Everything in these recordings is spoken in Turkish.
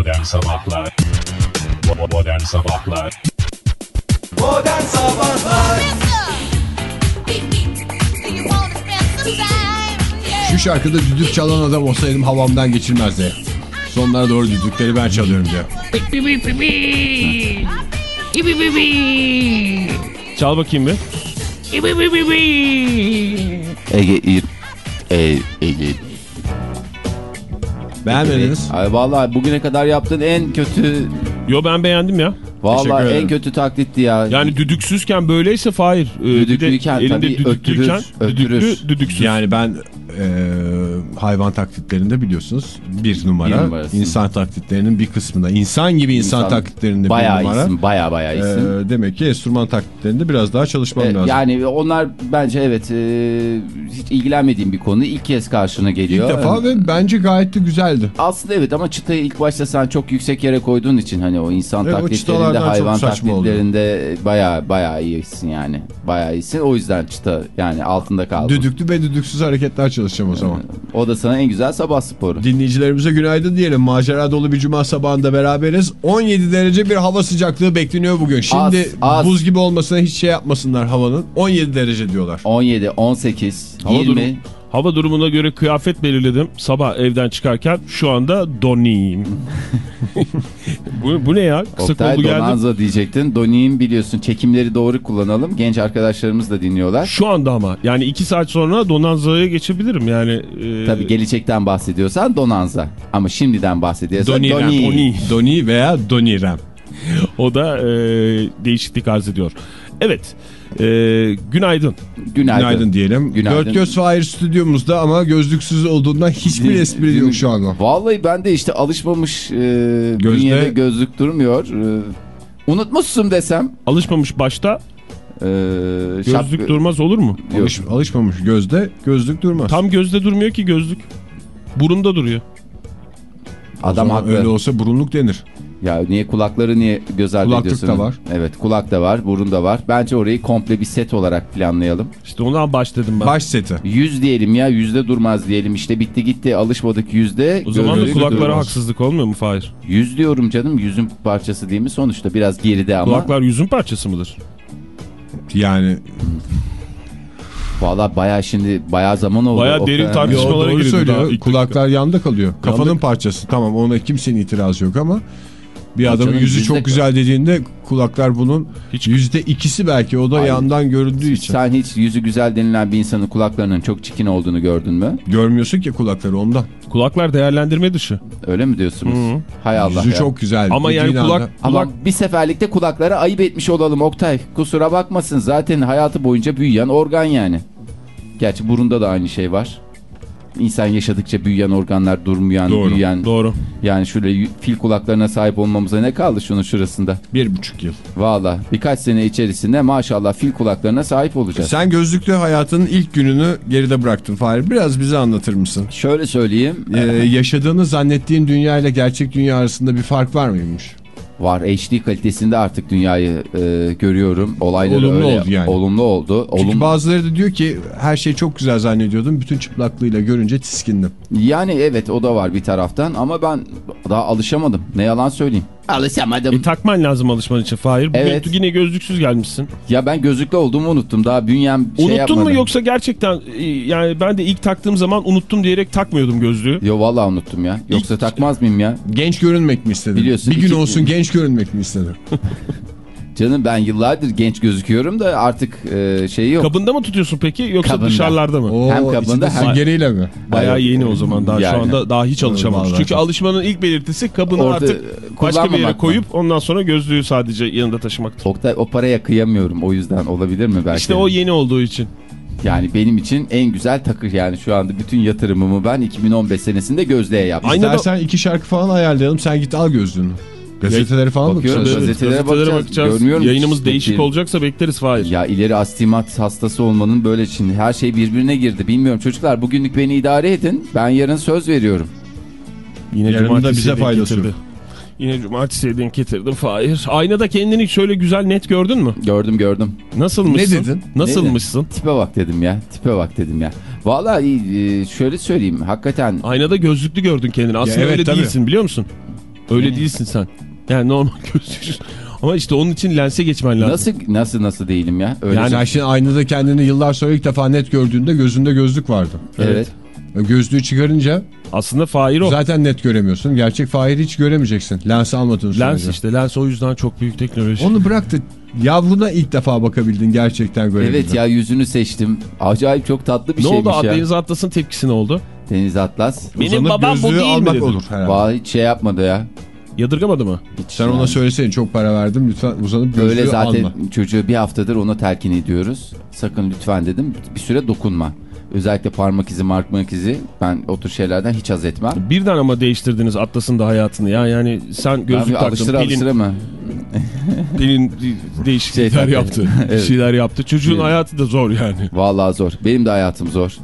Modern Sabahlar Modern Sabahlar Modern Sabahlar Şu şarkıda düdük çalan adam olsaydım havamdan geçirmezdi. Sonlara doğru düdükleri ben çalıyorum diyor. Çal bakayım bir. Ege. E, Ege. Beğenmediniz. Ay vallahi bugüne kadar yaptığın en kötü Yo ben beğendim ya. vallahi en kötü taklitti ya. Yani düdüksüzken böyleyse Fahir. De Düdüklüyken elinde tabii düdüklüyken öttürür, düdüklü, öttürür. düdüksüz. Yani ben e, hayvan taklitlerinde biliyorsunuz bir numara. Bir insan taklitlerinin bir kısmında. insan gibi insan, İnsan- taklitlerinde bayağı bir numara. iyisin bayağı bayağı iyisin. E, demek ki enstrüman taklitlerinde biraz daha çalışmam E, lazım. yani onlar bence evet e, hiç ilgilenmediğim bir konu. İlk kez karşına İlk geliyor. defa E, ve bence gayet de güzeldi. Aslında evet ama çıtayı ilk başta sen çok yüksek yere koyduğun için hani o insan Evet, o taklitlerinde çok hayvan saçma oldu. taklitlerinde bayağı bayağı iyisin yani. Bayağı iyisin. O yüzden çıta yani altında kaldın. Düdüklü ve düdüksüz hareketler çalışacağım o zaman. O da sana en güzel sabah sporu. Dinleyicilerimize günaydın diyelim. Macera dolu bir cuma sabahında beraberiz. 17 derece bir hava sıcaklığı bekleniyor bugün. Şimdi Az, az. buz gibi olmasına hiç şey yapmasınlar havanın. 17 derece diyorlar. 17, 18, Hava 20. durumu- Hava durumuna göre kıyafet belirledim. Sabah evden çıkarken şu anda doniyim. bu, bu ne ya? Kısa Oktay kollu geldim. Donanza diyecektin. Doni'nin biliyorsun çekimleri doğru kullanalım. Genç arkadaşlarımız da dinliyorlar. Şu anda ama. Yani iki saat sonra Donanza'ya geçebilirim. Yani e, Tabii gelecekten bahsediyorsan Donanza. Ama şimdiden bahsediyorsan Doni, Doni. Doni. Doni veya Donirem. o da e, değişiklik arz ediyor. Evet. E, günaydın. Günaydın. Günaydın diyelim. Günaydın. Dört Göz Fahir stüdyomuzda ama gözlüksüz olduğundan hiçbir espri yok şu anda. Vallahi ben de işte alışmamış e, Gözde- bünyede gözlük durmuyor. E, unutmuşsun desem. Alışmamış başta E, gözlük şap- durmaz olur mu? Alış, alışmamış gözde gözlük durmaz. Tam gözde durmuyor ki gözlük. Burunda duruyor. Adam haklı. öyle olsa burunluk denir. Ya niye kulakları niye göz ardı Kulaklık ediyorsun? da var. Evet kulak da var, burun da var. Bence orayı komple bir set olarak planlayalım. İşte ondan başladım ben. Baş seti. Yüz diyelim ya yüzde durmaz diyelim işte bitti gitti alışmadık yüzde. o zaman da kulaklara durmaz. haksızlık olmuyor mu Fahir? Yüz diyorum canım yüzün parçası değil mi sonuçta biraz geride ama. Kulaklar yüzün parçası mıdır? Yani Valla baya şimdi baya zaman oldu. Bayağı O derin Tartışmalara girdi Kulaklar yanda kalıyor. Kafanın Yanda- parçası. Tamam ona kimsenin itirazı yok ama bir adamın canım, yüzü çok güzel dediğinde kulaklar bunun Hiç- yüzde ikisi belki o da Aynen. yandan göründüğü için. Sen hiç yüzü güzel denilen bir insanın kulaklarının çok çikin olduğunu gördün mü? Görmüyorsun ki kulakları ondan. Kulaklar değerlendirme dışı. Öyle mi diyorsunuz? Hı. Hay Allah Yüzü ya. çok güzel. Ama yani kulak, anda- Ama kulak bir seferlikte kulaklara ayıp etmiş olalım Oktay. Kusura bakmasın zaten hayatı boyunca büyüyen organ yani. Gerçi burunda da aynı şey var. İnsan yaşadıkça büyüyen organlar durmayan, doğru. büyüyen. Doğru. Yani şöyle fil kulaklarına sahip olmamıza ne kaldı şunun şurasında? bir buçuk yıl. Valla birkaç sene içerisinde maşallah fil kulaklarına sahip olacağız. Sen gözlüklü hayatının ilk gününü geride bıraktın Fahir. Biraz bize anlatır mısın? Şöyle söyleyeyim. Ee, yaşadığını zannettiğin dünya ile gerçek dünya arasında bir fark var mıymış? Var HD kalitesinde artık dünyayı e, görüyorum. Olayları Olumlu öyle. oldu yani. Olumlu oldu. Çünkü Olum- bazıları da diyor ki her şey çok güzel zannediyordum. Bütün çıplaklığıyla görünce tiskindim. Yani evet o da var bir taraftan ama ben daha alışamadım. Ne yalan söyleyeyim. Alışamadım. E, takman lazım alışman için Fahir. Bugün Evet. yine gözlüksüz gelmişsin. Ya ben gözlüklü olduğumu unuttum. Daha bünyem şey Unuttun yapmadı. mu yoksa gerçekten e, yani ben de ilk taktığım zaman unuttum diyerek takmıyordum gözlüğü. Yo vallahi unuttum ya. Yoksa takmaz mıyım ya? Genç görünmek mi istedin? Biliyorsun, Bir gün iki- olsun genç görünmek mi istedin? Canım ben yıllardır genç gözüküyorum da artık e, şey yok. Kabında mı tutuyorsun peki yoksa Kabında. dışarılarda mı? Oo, Hem kabında hem- süngeriyle mi? Bayağı yeni o zaman daha Yani. şu anda daha hiç alışamamış. Çünkü alışmanın ilk belirtisi kabını Orada artık başka bir yere kullanmamak mı? koyup ondan sonra gözlüğü sadece yanında taşımaktır. Oktay o paraya kıyamıyorum o yüzden olabilir mi belki? İşte o yeni olduğu için. Yani benim için en güzel takı yani şu anda bütün yatırımımı ben 2015 senesinde gözlüğe yaptım. İstersen iki şarkı falan ayarlayalım. Sen git al gözlüğünü. Gazeteleri falan Bakıyorum, bakıyorsun. gazete- Gazetelere bakacağız. Görmüyorum Yayınımız değişik olacaksa bekleriz Fahir. Ya ileri astimat hastası olmanın böyle şimdi her şey birbirine girdi. Bilmiyorum çocuklar bugünlük beni idare edin. Ben yarın söz veriyorum. Yine Yarın da bize faydası yok. Yine cumartesiye denk getirdim Fahir. Aynada kendini şöyle güzel net gördün mü? Gördüm gördüm. Nasılmışsın? Ne dedin? Nasılmışsın? Tipe bak dedim ya. Tipe bak dedim ya. Vallahi e, şöyle söyleyeyim. Hakikaten Aynada gözlüklü gördün kendini. Aslında evet, öyle tabii. değilsin biliyor musun? Öyle değilsin sen. Yani normal gözlüksüz. Ama işte onun için lense geçmen lazım. Nasıl nasıl nasıl değilim ya? Öyle Yani- Sen şimdi aynada kendini yıllar sonra ilk defa net gördüğünde gözünde gözlük vardı. evet. Gözlüğü çıkarınca Aslında Fahir o. zaten net göremiyorsun. Gerçek Fahir'i hiç göremeyeceksin. Lens almadığın sürece. Lens işte. Lens o yüzden çok büyük teknoloji. Onu bırak da yavruna ilk defa bakabildin gerçekten görebildin. Evet ya yüzünü seçtim. Acayip çok tatlı bir ne şeymiş oldu ya. Deniz Atlas'ın tepkisi ne oldu? Deniz Atlas. Benim Uzanıp babam bu gözlüğü değil mi almak dedi. olur herhalde. Vallahi hiç şey yapmadı ya. Yadırgamadı mı? Hiç Sen yani. ona söyleseydin çok para verdim lütfen uzanıp gözlüğü Öyle zaten alma. çocuğu bir haftadır ona telkin ediyoruz. Sakın lütfen dedim bir süre dokunma. Özellikle parmak izi, markmak izi ben o tür şeylerden hiç haz etmem. Birden ama değiştirdiniz Atlas'ın da hayatını ya. Yani sen gözlük taktın. alıştıra Pelin, alıştıra mı? Pelin değişiklikler Şey yaptı. Bir Evet. şeyler yaptı. Çocuğun Evet. hayatı da zor yani. Vallahi zor. Benim de hayatım zor.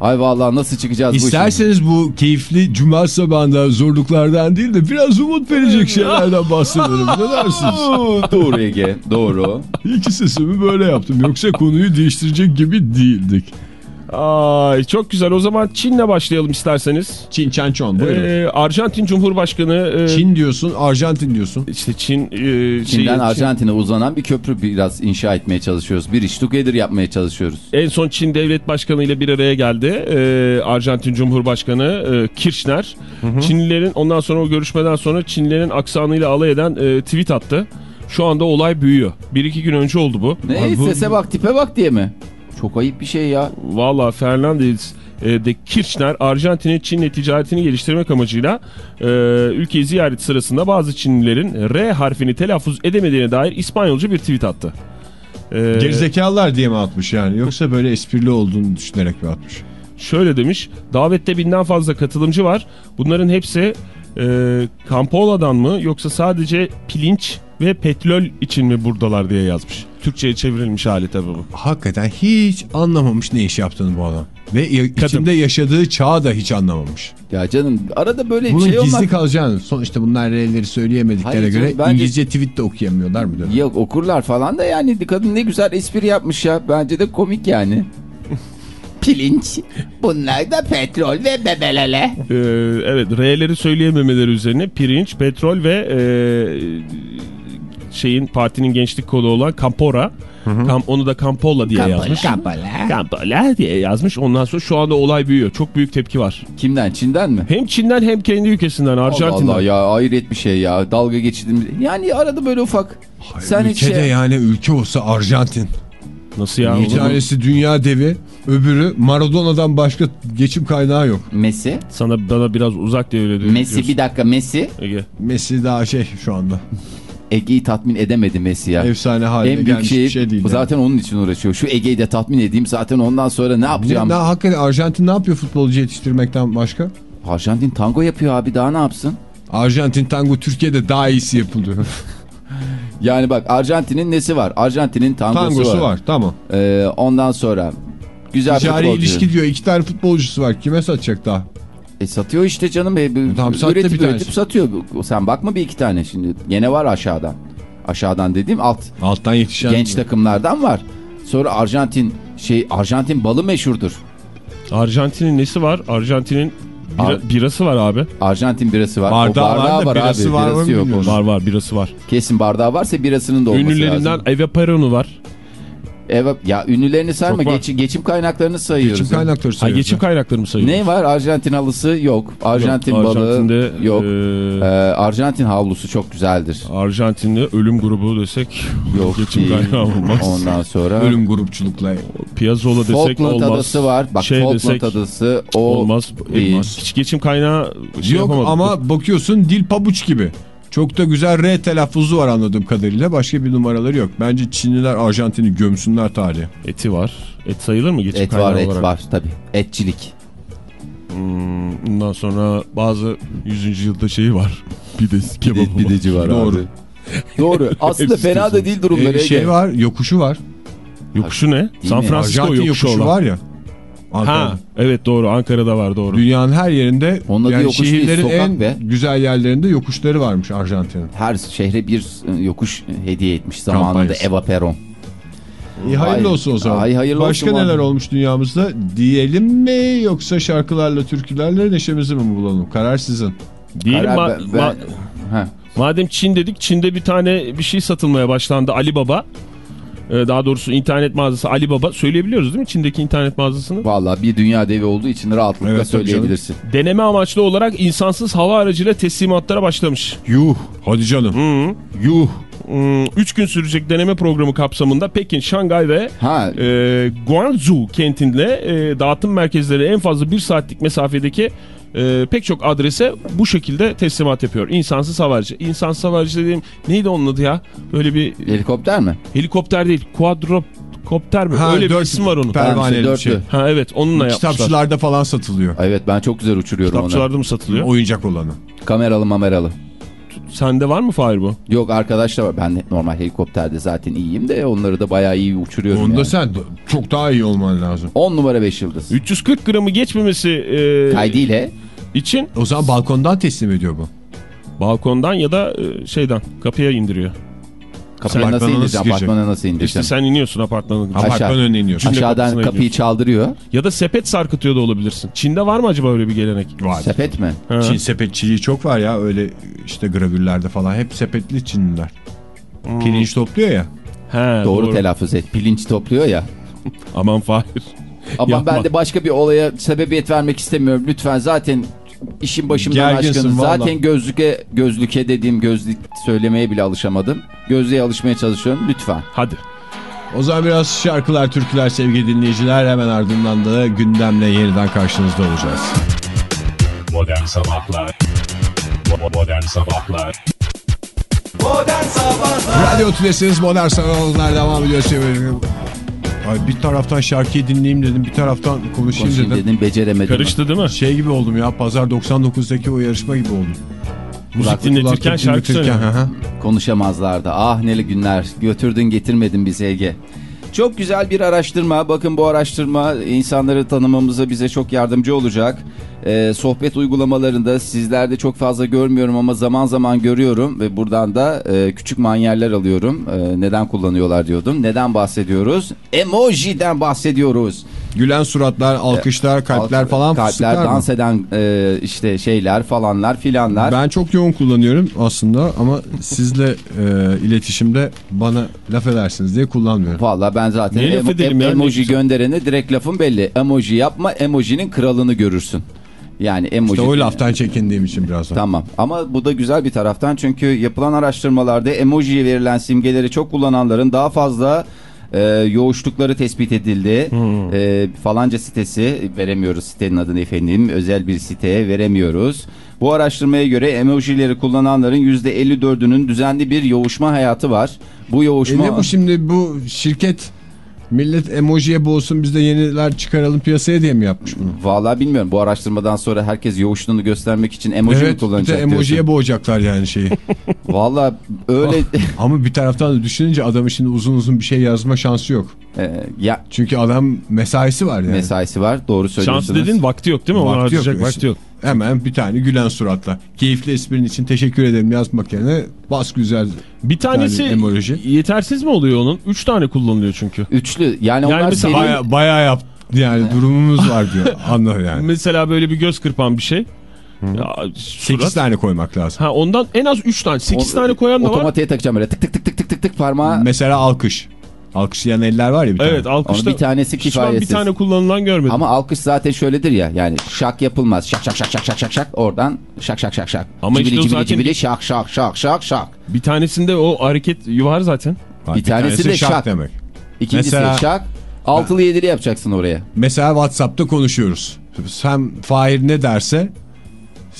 Ay vallahi nasıl çıkacağız bu işin? İsterseniz bu keyifli cuma sabahında zorluklardan değil de biraz umut verecek şeylerden bahsedelim. Ne dersiniz? Doğru Ege, doğru. İki sesimi böyle yaptım. Yoksa konuyu değiştirecek gibi değildik. Ay çok güzel. O zaman Çin'le başlayalım isterseniz. Çin Çan Çon buyurun. Ee, Arjantin Cumhurbaşkanı e, Çin diyorsun, Arjantin diyorsun. işte Çin e, Çin'den şeyi- Arjantin'e uzanan bir köprü biraz inşa etmeye çalışıyoruz. Bir iş together yapmaya çalışıyoruz. En son Çin Devlet Başkanı ile bir araya geldi. Ee, Arjantin Cumhurbaşkanı e, Kirchner. Çinlilerin ondan sonra o görüşmeden sonra Çinlilerin aksanıyla alay eden e, tweet attı. Şu anda olay büyüyor. Bir iki gün önce oldu bu. Ne Abi bu- sese bak tipe bak diye mi? Çok ayıp bir şey ya. Valla Fernandez e, de Kirchner Arjantin'in Çin'le ticaretini geliştirmek amacıyla e, ülkeyi ziyaret sırasında bazı Çinlilerin R harfini telaffuz edemediğine dair İspanyolca bir tweet attı. E, Gerizekalılar diye mi atmış yani? Yoksa böyle esprili olduğunu düşünerek mi atmış? Şöyle demiş. Davette binden fazla katılımcı var. Bunların hepsi e, Kampola'dan mı yoksa sadece pilinç ve petrol için mi buradalar diye yazmış. Türkçe'ye çevrilmiş hali tabii bu. Hakikaten hiç anlamamış ne iş yaptığını bu adam. Ve ya- içinde yaşadığı çağı da hiç anlamamış. Ya canım arada böyle Bunun şey gizli olmak... kalacağını sonuçta bunlar R'leri söyleyemedikleri Hayır canım, göre bence- İngilizce tweet de okuyamıyorlar mı? diyor? Yok okurlar falan da yani kadın ne güzel espri yapmış ya. Bence de komik yani. Pilinç. Bunlar da petrol ve bebelele. E, evet R'leri söyleyememeleri üzerine pirinç, petrol ve e, şeyin partinin gençlik kolu olan Campora. Kam, onu da Campola diye yazmış. Campola diye yazmış. Ondan sonra şu anda olay büyüyor. Çok büyük tepki var. Kimden? Çin'den mi? Hem Çin'den hem kendi ülkesinden Allah Arjantin'den. Allah ya hayret bir şey ya. Dalga geçtiğimiz. Yani arada böyle ufak. Sen hiç Ülkede şey... yani ülke olsa Arjantin. Nasıl ya? Bir tanesi dünya devi, öbürü Maradona'dan başka geçim kaynağı yok. Messi. Sana bana biraz uzak diye öyle diyor- Messi diyorsun. bir dakika Messi. Ege. Messi daha şey şu anda. Ege'yi tatmin edemedi Messi ya. Efsane haline en büyük gelmiş şey, bir şey değil. zaten onun için uğraşıyor. Şu Ege'yi de tatmin edeyim zaten ondan sonra ne yani. yapacağım? Ne, ne, hakikaten Arjantin ne yapıyor futbolcu yetiştirmekten başka? Arjantin tango yapıyor abi daha ne yapsın? Arjantin tango Türkiye'de daha iyisi yapılıyor. Yani bak Arjantin'in nesi var? Arjantin'in tangosu, Tangosu var. var tamam. Ee, ondan sonra güzel Ticari futbolcu. ilişki diyor iki tane futbolcusu var kime satacak daha? E, satıyor işte canım. E, Tamam, üretip bir tanesi. üretip satıyor. Sen bakma bir iki tane şimdi. Gene var aşağıdan. Aşağıdan dediğim alt Alttan yetişen. genç takımlardan var. Sonra Arjantin şey Arjantin balı meşhurdur. Arjantin'in nesi var? Arjantin'in bira- Ar- birası var abi. Arjantin birası var. Bardağı o bardağı var var, birası abi. var birası yok bilmiyorum. onun. Var var birası var. Kesin bardağı varsa birasının da olması Ünlülerinden lazım. Eve Peronu var. Evet ya ünlülerini sayma geç, geçim kaynaklarını sayıyoruz. Geçim kaynakları Ha, sayıyoruz. geçim kaynakları mı sayılır? Ne var? Arjantin halısı yok. Arjantin Yok, balığı Arjantin'de, yok. e, Ee, Arjantin havlusu çok güzeldir. Arjantin'de ölüm grubu desek Yok geçim değil. kaynağı olmaz. Ondan sonra Ölüm grupçulukla. Piazzolla desek Falkland olmaz. adası var. Bak Şey Falkland desek adası o olmaz. değil. Olmaz. Hiç geçim kaynağı şey Yok yapamadık. ama bakıyorsun dil pabuç gibi. Çok da güzel R telaffuzu var anladığım kadarıyla. Başka bir numaraları yok. Bence Çinliler Arjantin'i gömsünler tarihe. Eti var. Et sayılır mı geçim Et kaynağı var et olarak? var tabi. Etçilik. Hmm, Ondan sonra bazı 100. yılda şeyi var. Pidesi, kebabı var. Pideci var Doğru. abi. Doğru. Aslında fena da değil durumları. Ee, şey var, yokuşu var. Yokuşu ne? San? Francisco yokuşu, yokuşu olan. var ya. Ankara'da. Ha evet doğru Ankara'da var doğru. Dünyanın her yerinde Onun adı yani yokuş değil, şehirlerin sokak en be. güzel yerlerinde yokuşları varmış Arjantin'in. Her şehre bir e, yokuş hediye etmiş zamanında Kampanyası. Eva Peron. İyi hayırlı Ay- olsun o zaman. ay hayırlı Başka olsun neler abi. olmuş dünyamızda diyelim mi yoksa şarkılarla türkülerle neşemizi mi bulalım? Karar sizin. Değil Karar ma- ben- ben- ma- Ha. Madem Çin dedik Çin'de bir tane bir şey satılmaya başlandı Ali Baba. Ee, daha doğrusu internet mağazası Ali Baba. Söyleyebiliyoruz değil mi Çin'deki internet mağazasını? Vallahi bir dünya devi olduğu için rahatlıkla Evet, söyleyebilirsin. Deneme amaçlı olarak insansız hava aracıyla teslimatlara başlamış. Yuh. Hadi canım. Yuh. 3 gün sürecek deneme programı kapsamında Pekin, Şangay ve Ha e, Guangzhou kentinde e, dağıtım merkezleri en fazla 1 saatlik mesafedeki e, pek çok adrese bu şekilde teslimat yapıyor. İnsansız hava aracı. İnsansız hava aracı dediğim neydi onun adı ya? Böyle bir helikopter mi? helikopter değil, quadrocopter mi? Ha, Öyle bir dört isim var onun. pervaneli Ha, bir şey. Ha evet onunla yapmışlar. Kitapçılarda falan satılıyor. Evet ben çok güzel uçuruyorum onu. Kitapçılarda mı satılıyor? Oyuncak olanı. Kameralı mameralı. Sende var mı Fahir bu? Yok arkadaşlar var. Ben normal helikopterde zaten iyiyim de onları da bayağı iyi uçuruyorum Onda yani. sen çok daha iyi olman lazım. 10 numara 5 yıldız. 340 gramı geçmemesi e, Kaydıyla için O zaman balkondan teslim ediyor bu. balkondan ya da e, şeyden kapıya indiriyor. Kapıya Sen nasıl apartmana indireceğim? nasıl? Apartmana nasıl İşte indireceğim? sen iniyorsun apartmanın. Aşağı. Apartman önüne iniyorsun. Aşağıdan kapıyı gidiyorsun. çaldırıyor. Ya da sepet sarkıtıyor da olabilirsin. Çin'de var mı acaba öyle bir gelenek? Var. Sepet mi? Ha. Çin sepetçiliği çok var ya öyle işte gravürlerde falan hep sepetli Çinliler. Hmm. Pirinç topluyor ya. He, Doğru, telaffuz et. Pilinç topluyor ya. Aman Fahir. Ama Yapma. ben de başka bir olaya sebebiyet vermek istemiyorum. Lütfen zaten işin başımdan Gerginsin aşkınız. valla. Zaten gözlüke, gözlüke dediğim gözlük söylemeye bile alışamadım. Gözlüğe alışmaya çalışıyorum. Lütfen. Hadi. O zaman biraz şarkılar, türküler sevgili dinleyiciler. Hemen ardından da gündemle yeniden karşınızda olacağız. Modern Sabahlar Modern Sabahlar Modern Sabahlar Radyo Tülesi'niz Modern Sabahlar devam ediyor. sevgili- Ay bir taraftan şarkıyı dinleyeyim dedim, bir taraftan konuşayım, Konuşayım dedim. dedim beceremedim. Karıştı değil mi? Şey gibi oldum ya, Pazar 99'daki o yarışma gibi oldum. Müzik dinletirken şarkı dinletirken, söylüyor. Konuşamazlardı. Ah neli günler. Götürdün getirmedin bizi Ege. Çok güzel bir araştırma. Bakın bu araştırma insanları tanımamıza bize çok yardımcı olacak. Ee, sohbet uygulamalarında sizlerde çok fazla görmüyorum ama zaman zaman görüyorum ve buradan da e, küçük manyerler alıyorum. E, neden kullanıyorlar diyordum. Neden bahsediyoruz? Emoji'den bahsediyoruz. Gülen suratlar, alkışlar, kalpler falan Kalpler, fıstıklar mı? dans eden e, işte şeyler falanlar filanlar. Ben çok yoğun kullanıyorum aslında ama sizle e, iletişimde bana laf edersiniz diye kullanmıyorum. Valla ben zaten emo- edelim ya? Emoji gönderene direkt lafım belli. Emoji yapma emojinin kralını görürsün. Yani emoji... İşte o laftan çekindiğim için biraz da. Tamam ama bu da güzel bir taraftan çünkü yapılan araştırmalarda emojiye verilen simgeleri çok kullananların daha fazla e, yoğuşlukları tespit edildi. Hmm. E, falanca sitesi veremiyoruz sitenin adını efendim özel bir siteye veremiyoruz. Bu araştırmaya göre emojileri kullananların %54'ünün düzenli bir yoğuşma hayatı var. Bu E yoğuşma... ne bu şimdi bu şirket millet emojiye boğsun biz de yeniler çıkaralım piyasaya diye mi yapmış bunu? Vallahi bilmiyorum. Bu araştırmadan sonra herkes yoğuşluğunu göstermek için emoji mi evet de kullanacak emojiye diyorsun. boğacaklar yani şeyi. Vallahi öyle ama bir taraftan da düşününce adamın şimdi uzun uzun bir şey yazma şansı yok. e, ya Çünkü adam mesaisi var yani. mesaisi var. Doğru söylüyorsunuz. Şans dedin vakti yok değil mi? Onu Vakti yok. vakti yok. Hemen bir tane gülen suratla. Keyifli esprin için teşekkür ederim yazmak yerine bas güzel. Bir tanesi Yani emoji. yetersiz mi oluyor onun? 3 tane kullanılıyor çünkü. Üçlü. Yani, onlar mesela seri... Baya, bayağı yap yani durumumuz var diyor. Anla yani. Mesela böyle bir göz kırpan bir şey. Ya, 8 surat. tane koymak lazım. Ha ondan en az 3 tane. 8 tane koyan da var. Otomatiğe takacağım böyle tık tık tık tık tık tık tık parmağı. Mesela alkış. Alkışlayan eller var ya bir tane. Evet alkışta. Onun bir tanesi Hiç ben bir kifayetsiz. tane kullanılan görmedim. Ama alkış zaten şöyledir ya yani şak yapılmaz şak şak şak şak şak şak şak oradan şak şak şak şak. Ama cibili işte cibili zaten cibili bir- şak şak şak şak şak. Bir tanesinde o hareket var zaten. Var, bir tanesi de şak. demek. İkincisi Mesela- şak. Altılı yedili yapacaksın oraya. Mesela Whatsapp'ta konuşuyoruz. Sen Fahir ne derse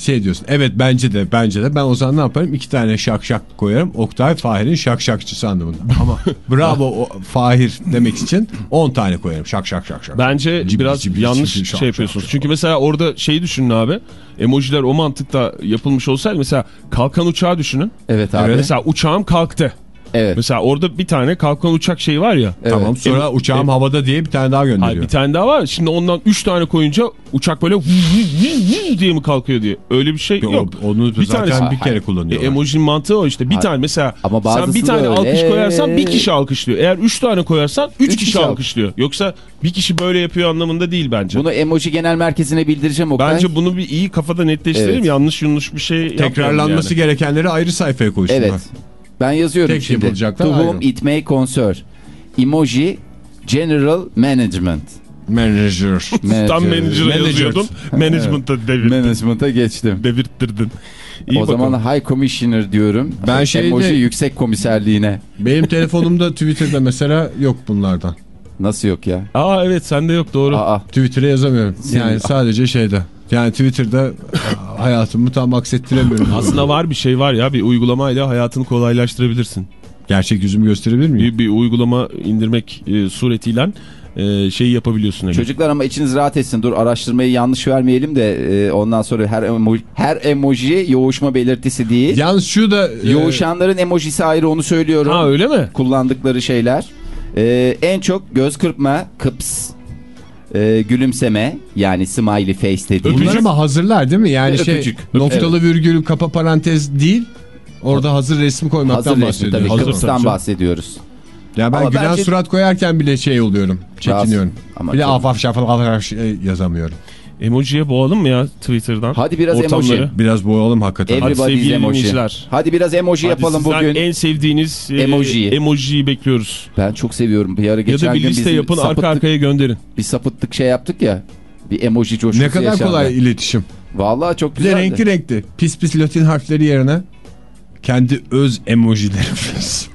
şey diyorsun. Evet bence de bence de. Ben o zaman ne yaparım? İki tane şak şak koyarım. Oktay Fahir'in şak şakçısı anlamında. Ama bravo o, Fahir demek için 10 tane koyarım. Şak şak şak şak. Bence Cibili biraz cibili yanlış cibili şak şey yapıyorsunuz. şak Çünkü mesela orada şeyi düşünün abi. Emojiler o mantıkta yapılmış olsaydı mesela kalkan uçağı düşünün. Evet abi. Mesela uçağım kalktı. Evet. Mesela orada bir tane kalkan uçak şeyi var ya. Evet. Tamam sonra Em- uçağım em- havada diye bir tane daha Hayır, gönderiyor. bir tane daha var. Şimdi ondan 3 tane koyunca uçak böyle diye mi kalkıyor diye. Öyle bir şey Yok, yok. Onu Bir zaten tanesi- bir kere E, kullanıyor. emojinin mantığı o işte. Bir Ha. tane mesela Ama sen bir tane öyle. alkış koyarsan bir kişi alkışlıyor. Eğer 3 tane koyarsan 3 Üç kişi, kişi al- alkışlıyor. Yoksa bir kişi böyle yapıyor anlamında değil bence. Bunu emoji genel merkezine bildireceğim Oktay. Bence bunu bir iyi kafada netleştirelim. Evet. Yanlış yanlış bir şey Tekrarlanması yani. gerekenleri ayrı sayfaya koysunlar. Evet. Ben yazıyorum Tek şimdi. yapılacaklar To whom ayrı. it may concern. Emoji General Management. Manager. Tam Manager. manager'a Manager. yazıyordun. Management'a devirttin. Management'a geçtim. Devirttirdin. İyi o bakalım. zaman High Commissioner diyorum. Ben şeyde- Emoji yüksek komiserliğine. Benim telefonumda Twitter'da mesela yok bunlardan. Nasıl yok ya? Aa evet sende yok doğru. Aa, Twitter'a yazamıyorum. Yani sadece şeyde. Yani Twitter'da hayatımı tam aksettiremiyorum. Aslında var bir şey var ya bir uygulamayla hayatını kolaylaştırabilirsin. Gerçek yüzümü gösterebilir miyim? Bir, bir uygulama indirmek e, suretiyle e, şeyi yapabiliyorsun. Hani. Çocuklar ama içiniz rahat etsin. Dur araştırmayı yanlış vermeyelim de e, ondan sonra her emoji, her emoji yoğuşma belirtisi değil. Yalnız şu da... e, Yoğuşanların emojisi ayrı onu söylüyorum. Ha öyle mi? Kullandıkları şeyler. E, en çok göz kırpma, kıps, e, gülümseme yani smiley face dediğimiz. Bunlar ama hazırlar değil mi? Yani Ve şey öpücük. noktalı virgül kapa parantez değil. Orada hazır resim koymaktan Hazır resmi bahsediyoruz. tabii. Hazır Kıps'tan tabii. bahsediyoruz. Ya ben Ama gülen bence- surat koyarken bile şey oluyorum. Çekiniyorum. Ama bir de çok- afaf şafaf afaf şey yazamıyorum. Emojiye boğalım mı ya Twitter'dan? Hadi biraz Ortamları. emoji. Biraz boyalım hakikaten. Every- Hadi Everybody's sevgili emoji. dinleyiciler. Hadi biraz emoji Hadi yapalım bugün. en sevdiğiniz e, Emojiyi. emojiyi bekliyoruz. Ben çok seviyorum. Bir ara Ya geçen da bir gün liste yapın arka arkaya gönderin. bir sapıttık şey yaptık ya. Bir emoji coşkusu Ne kadar yaşandı. kolay iletişim. Vallahi çok güzeldi. renkli renkli. Pis pis latin harfleri yerine kendi öz emojilerimiz.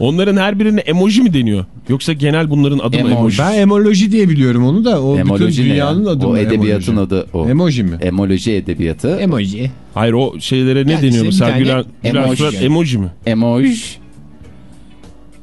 Onların her birine emoji mi deniyor? Yoksa genel bunların adı mı Emoji. Ben emoloji diye biliyorum onu da. O Emoji bütün ne dünyanın ya? adı O mı? edebiyatın emoji? adı o. Emoji mi? Emoloji edebiyatı. Emoji. Hayır o şeylere ne Yani deniyor bir mesela gülen, gülen emoji. surat emoji mi? Emoji.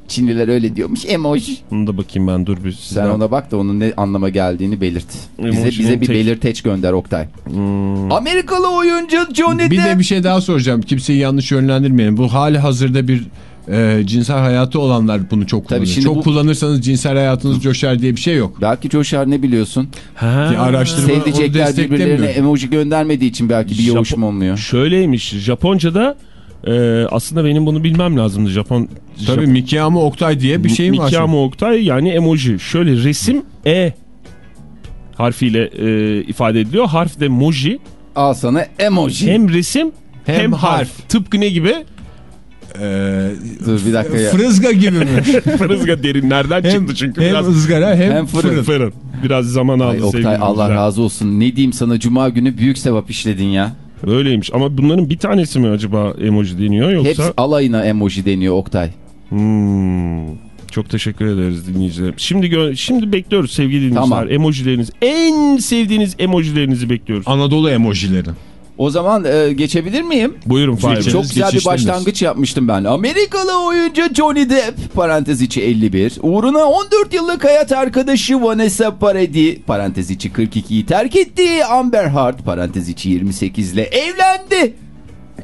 Çinliler öyle diyormuş. Emoji. Onu da bakayım ben dur bir Sen sizden. ona bak da onun ne anlama geldiğini belirt. Bize bize bir tek- belirteç gönder Oktay. Hmm. Amerikalı oyuncu Johnny Bir Depp. de bir şey daha soracağım. Kimseyi yanlış yönlendirmeyelim. Bu hali hazırda bir e, cinsel hayatı olanlar bunu çok kullanıyor. çok bu- kullanırsanız cinsel hayatınız coşar diye bir şey yok. Belki coşar ne biliyorsun? Ha. Araştırma onu Sevdicekler birbirlerine emoji göndermediği için belki bir Japon- yoğuşma olmuyor. Şöyleymiş Japonca'da e, aslında benim bunu bilmem lazımdı Japon. Tabii Mikiyama Oktay diye bir şeyim var. Mikiyama Oktay yani emoji. Şöyle resim E harfiyle e, ifade ediliyor. Harf de moji. Al sana emoji. Hem resim hem, Hem harf. harf. Tıpkı ne gibi? Ee, Dur bir dakika ya. Fırızga gibi mi? Fırızga derinlerden hem, çıktı çünkü hem biraz ızgara hem, Hem fırın. fırın. fırın. Biraz zaman aldı Ay Oktay Allah dinleyiciler. razı olsun. Ne diyeyim sana cuma günü büyük sevap işledin ya. Öyleymiş ama bunların bir tanesi mi acaba emoji deniyor yoksa? Hepsi alayına emoji deniyor Oktay. Hmm. Çok teşekkür ederiz dinleyiciler. Şimdi şimdi bekliyoruz sevgili dinleyiciler. Tamam. Emojileriniz en sevdiğiniz emojilerinizi bekliyoruz. Anadolu emojileri. O zaman e, geçebilir miyim? Buyurun Fahir. Çok güzel bir başlangıç yapmıştım ben. Amerikalı oyuncu Johnny Depp parantez içi 51 uğruna 14 yıllık hayat arkadaşı Vanessa Paradis parantez içi 42'yi terk ettiği Amber Heard parantez içi 28 ile evlendi.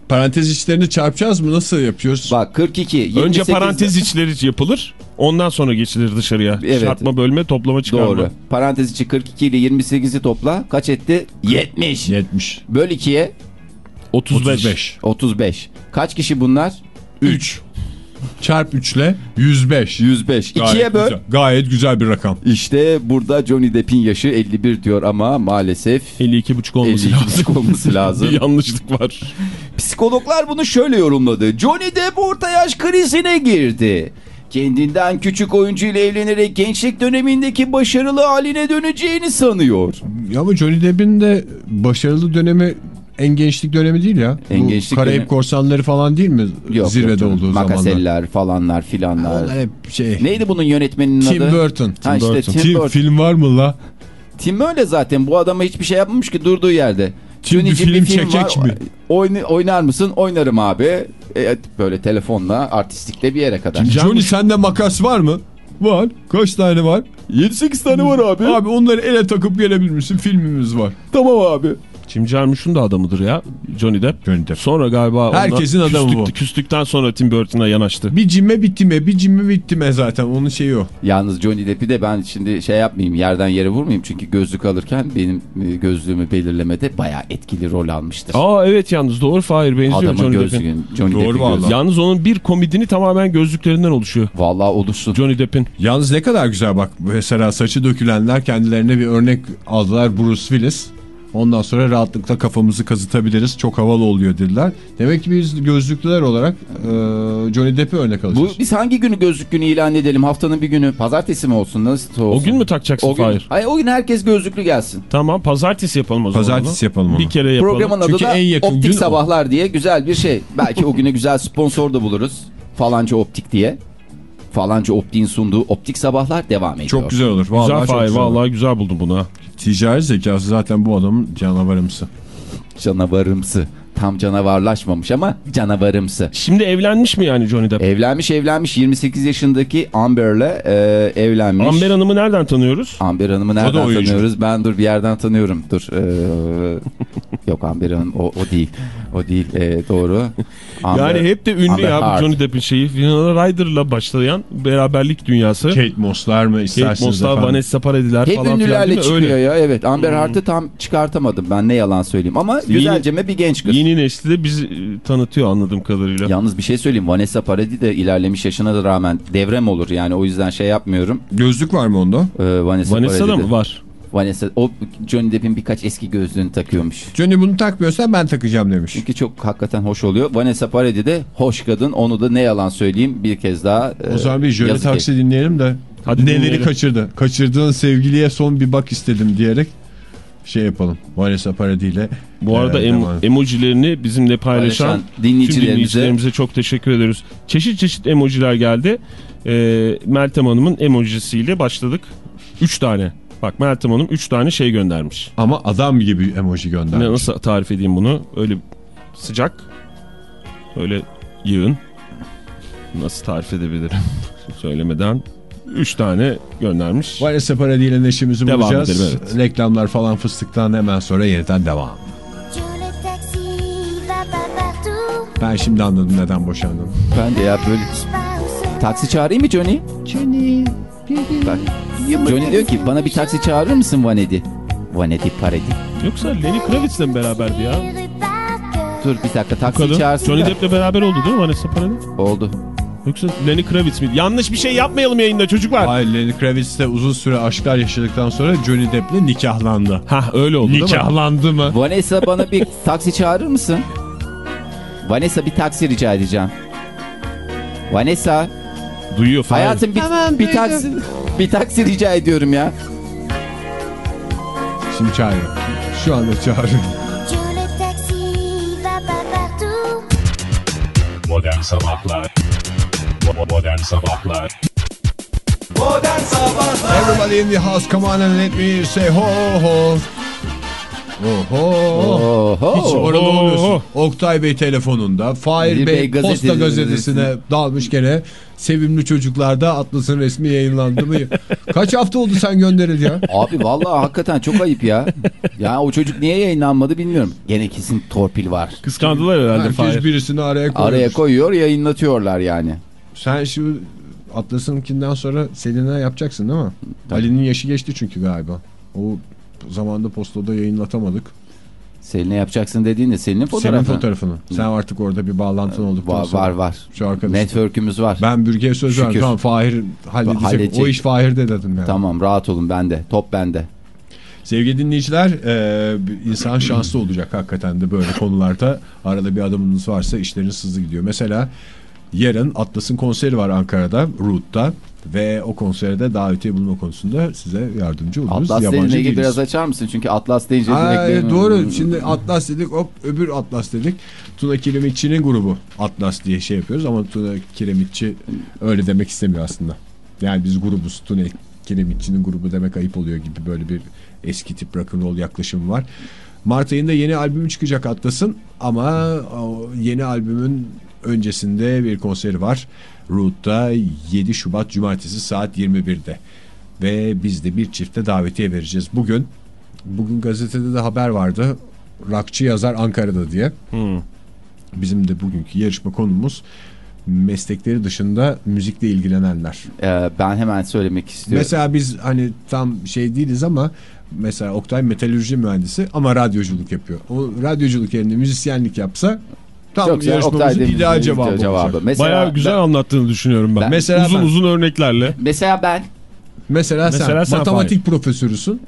Parantez içlerini çarpacağız mı? Nasıl yapıyoruz? Bak 42 28 Önce parantez içleri yapılır. Ondan sonra geçilir dışarıya. Evet. Çarpma, bölme, toplama, çıkarma. Doğru. Parantez içi 42 ile 28'i topla. Kaç etti? 70. 70. Böl 2'ye 35. 35. 35. Kaç kişi bunlar? 3. Çarp 3 ile 105. 105. Gayet 2'ye böl. güzel. Gayet güzel bir rakam. İşte burada Johnny Depp'in yaşı 51 diyor ama maalesef 52,5 olması 52 lazım. olması lazım. Bir yanlışlık var. Psikologlar bunu şöyle yorumladı. Johnny Depp orta yaş krizine girdi. Kendinden küçük oyuncu ile evlenerek gençlik dönemindeki başarılı haline döneceğini sanıyor. Ya ama Johnny Depp'in de başarılı dönemi en gençlik dönemi değil ya. En Bu gençlik Karayip dönemi- korsanları falan değil mi? Yok, Zirvede yok olduğu zamanlar. Makaseller falanlar filanlar. Onlar hep şey. Neydi bunun yönetmeninin Tim adı? Burton. Ha işte Burton. Tim Tim, Burton. film var mı la? Tim öyle zaten. Bu adama hiçbir şey yapmamış ki durduğu yerde. Tim bir Johnny'cim film çekecek mi? Oyna- oynar mısın? Oynarım abi. E, böyle telefonla artistikle bir yere kadar. Johnny sende makas var mı? Var. Kaç tane var? 7-8 tane var abi. Abi onları ele takıp gelebilir misin? Filmimiz var. Tamam abi. Jim Jarmusch'un da adamıdır ya Johnny Depp. Johnny Depp. Sonra galiba Herkesin adamı küstük- bu. Küstükten sonra Tim Burton'a yanaştı. Bir cimme bitti mi? Bir cimme bitti mi zaten? Onun şeyi o. Yalnız Johnny Depp'i de ben şimdi şey yapmayayım yerden yere vurmayayım. Çünkü gözlük alırken benim e, gözlüğümü belirlemede bayağı etkili rol almıştır. Aa evet yalnız doğru Fahir benziyor Adamın Johnny Depp'in. Johnny Doğru Depp'in vallahi. gözlüğü. Yalnız onun bir komedini tamamen gözlüklerinden oluşuyor. Vallahi olursun. Johnny Depp'in. Yalnız ne kadar güzel bak. Mesela saçı dökülenler kendilerine bir örnek aldılar Bruce Willis. Ondan sonra rahatlıkla kafamızı kazıtabiliriz. Çok havalı oluyor dediler. Demek ki biz gözlüklüler olarak e, Johnny Depp'i örnek Bu, alacağız. biz hangi günü gözlük günü ilan edelim? Haftanın bir günü. Pazartesi mi olsun? Nasıl olsun? O gün mü takacaksın o gün, Fahir? Hayır, o gün herkes gözlüklü gelsin. Tamam pazartesi yapalım o zaman. Pazartesi yapalım onu. Bir kere yapalım. Programın adı Çünkü da en yakın Optik gün o. Sabahlar diye güzel bir şey. Belki o güne güzel sponsor da buluruz. Falanca Optik diye. Falanca Optik'in sunduğu Optik Sabahlar devam ediyor. Çok güzel olur. Vallahi Güzel çok Fahir güzel vallahi güzel buldum bunu. Ticari zekası zaten bu adamın canavarımsı. Canavarımsı. Tam canavarlaşmamış ama canavarımsı. Şimdi evlenmiş mi yani Johnny Depp? Evlenmiş evlenmiş 28 yaşındaki Amber'le e, evlenmiş. Amber Hanım'ı nereden tanıyoruz? Amber Hanım'ı nereden tanıyoruz? Ben dur bir yerden tanıyorum. Dur. ee, yok Amber Hanım o, o değil. O değil. Ee, doğru. Yani hep de ünlü ya bu Heard. Johnny Depp'in şeyi. Winona Ryder'la başlayan beraberlik dünyası. Kate Moss'lar mı Kate isterseniz Moss'lar? Vanessa Paradis'ler Hep falan filan ünlülerle değil mi? çıkıyor Öyle. Hmm. ya. Evet. Amber Heard'ı tam çıkartamadım ben ne yalan söyleyeyim. Ama Yeni- güzelceme bir genç kız. Yeni nesli de bizi e, tanıtıyor anladığım kadarıyla. Yalnız bir şey söyleyeyim. Vanessa Paradis de ilerlemiş yaşına da rağmen devrem olur. Yani o yüzden şey yapmıyorum. Gözlük var mı onda? Ee, Vanessa, Vanessa da Paradis de- mı var? Vanessa o Johnny Depp'in birkaç eski gözlüğünü takıyormuş. Johnny bunu takmıyorsa ben takacağım demiş. Çünkü çok hakikaten hoş oluyor. Vanessa Paradis de hoş kadın. Onu da ne yalan söyleyeyim bir kez daha. O zaman bir Johnny Taksi dinleyelim de Hadi neleri dinleyelim. kaçırdı. Kaçırdığın sevgiliye son bir bak istedim diyerek şey yapalım. Vanessa Paradis ile Bu arada e, em- devam. emojilerini bizimle paylaşan Paylaşan dinleyicilerimize- dinleyicilerimize çok teşekkür ediyoruz. Çeşit çeşit emojiler geldi. Ee, Meltem Hanım'ın emojisiyle başladık. 3 tane. Bak Meltem Hanım 3 tane şey göndermiş. Ama adam gibi emoji göndermiş. Ne, nasıl tarif edeyim bunu? Öyle sıcak, öyle yığın. Nasıl tarif edebilirim söylemeden? 3 tane göndermiş. Vanessa Paradis ile neşemizi Devam bulacağız. edelim, evet. Reklamlar falan fıstıktan hemen sonra yeniden devam. Ben şimdi anladım neden boşandın. Ben de ya böyle taksi çağırayım mı Johnny? Johnny. Bak, Johnny diyor ki bana bir taksi çağırır mısın Vanedi? Vanedi Paradis. Yoksa Lenny Kravitz'le mi beraberdi ya? Dur bir dakika taksi çağırsın Johnny. Depp'le beraber oldu değil mi Vanessa Paradis? Oldu. Yoksa Lenny Kravitz miydi? Yanlış bir şey yapmayalım yayında çocuklar. Hayır Lenny Kravitz de uzun süre aşklar yaşadıktan sonra Johnny Depp'le nikahlandı. Hah öyle oldu değil mi? Nikahlandı mı? Vanessa bana bir taksi çağırır mısın? Vanessa bir taksi rica edeceğim. Vanessa Duyuyor falan. hayatım bir, bir taksi bir taksi rica ediyorum ya. Şimdi çağırıyor. Şu anda çağırıyor. Je le taxi va pas partout. Modern Sabahlar Modern Sabahlar Modern Sabahlar Everybody in the house come on and let me say ho ho. Ho ho. Oho. Hiç oralı olmuyorsun. Oktay Bey telefonunda. Fahir Bey, Bey Posta gazetesi- Gazetesi'ne dalmış gene. Sevimli çocuklarda Atlas'ın resmi yayınlandı mı? Kaç hafta oldu sen gönderildi ya? Abi vallahi hakikaten çok ayıp ya. Ya o çocuk niye yayınlanmadı bilmiyorum. Gene kesin torpil var. Kıskandılar herhalde Herkes Fahir. birisini araya koymuş. Araya koyuyor yayınlatıyorlar yani. Sen şu Atlas'ınkinden sonra Selina yapacaksın değil mi? Ali'nin yaşı geçti çünkü galiba. O zamanda postada yayınlatamadık. Selin'e yapacaksın dediğinde Selin'in Senin fotoğrafı. fotoğrafını. Sen artık orada bir bağlantın olduktan Var sonra. var var. Şu arkadaş. Network'ümüz var. Ben Bürge'ye söz verdim. Şükür. Tamam Fahir halledecek. Halledecek. O iş Fahir'de dedim yani. Tamam rahat olun bende. Top bende. Sevgili dinleyiciler e, insan şanslı olacak hakikaten de böyle konularda. Arada bir adamınız varsa işleriniz hızlı gidiyor. Mesela yarın Atlas'ın konseri var Ankara'da, Root'ta. Ve o konserde davetiye bulma konusunda size yardımcı oluruz. Atlas Yabancı değiliz. biraz açar mısın? Çünkü Atlas deyince Aa, direkt... evet, doğru. Şimdi Atlas dedik hop öbür Atlas dedik. Tuna Kiremitçi'nin grubu Atlas diye şey yapıyoruz ama Tuna Kiremitçi öyle demek istemiyor aslında. Yani biz grubuz Tuna Kiremitçi'nin grubu demek ayıp oluyor gibi böyle bir eski tip rock'n'roll yaklaşımı var. Mart ayında yeni albümü çıkacak Atlas'ın ama o yeni albümün öncesinde bir konseri var. Root'ta 7 Şubat Cumartesi saat 21'de. Ve biz de bir çifte davetiye vereceğiz. Bugün Bugün gazetede de haber vardı. rockçı yazar Ankara'da diye. Hmm. Bizim de bugünkü yarışma konumuz meslekleri dışında müzikle ilgilenenler. Ee, ben hemen söylemek istiyorum. Mesela biz hani tam şey değiliz ama mesela Oktay metalürji mühendisi ama radyoculuk yapıyor. O radyoculuk yerine müzisyenlik yapsa tam Çok yarışmamızın ideal cevabı, cevabı. olacak. Mesela Bayağı güzel ben- anlattığını düşünüyorum ben. Ben- Mesela uzun ben- uzun örneklerle. Mesela ben Mesela, Mesela sen, sen matematik profesörüsün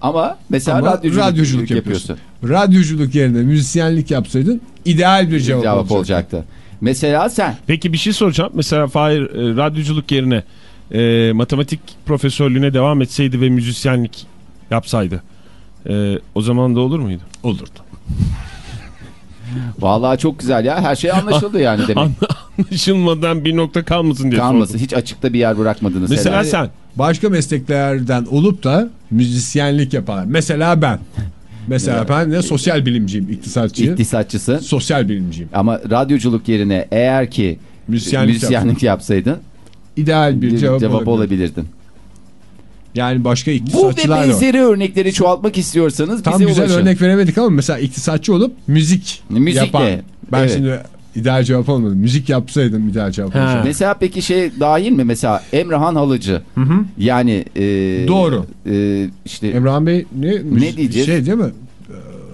ama mesela ama radyoculuk, radyoculuk, yapıyorsun. Radyoculuk yerine müzisyenlik yapsaydın ideal bir cevap, Cevap olacaktı. olacaktı. Mesela sen Peki bir şey soracağım. Mesela Fahir e, radyoculuk yerine e, matematik profesörlüğüne devam etseydi ve müzisyenlik yapsaydı. e, o zaman da olur muydu? Olurdu. Vallahi çok güzel ya her şey anlaşıldı yani demek. Anlaşılmadan bir nokta kalmasın diye Kalmasın sordum. hiç açıkta bir yer bırakmadınız. Mesela herhalde. sen. Başka mesleklerden olup da müzisyenlik yapan. Mesela ben. Mesela ben de sosyal bilimciyim, iktisatçıyım. iktisatçısı sosyal bilimciyim. ama radyoculuk yerine eğer ki Müzisyenlik, müzisyenlik yapsaydın ideal bir bir cevap, cevap, olabilir. olabilirdin. Yani başka Bu ve iktisatçılar da var. benzeri örnekleri çoğaltmak istiyorsanız Tam bize güzel ulaşın. örnek veremedik ama mesela iktisatçı olup müzik Müzikle, yapan. Ben evet. şimdi ideal cevap olmadı. Müzik yapsaydım ideal cevap olacaktı. Mesela peki şey dahil mi? Mesela Emrahan Halıcı. Yani e, Doğru. e, işte Emrahhan Bey ne? Müzik- diyeceğiz? Şey değil mi?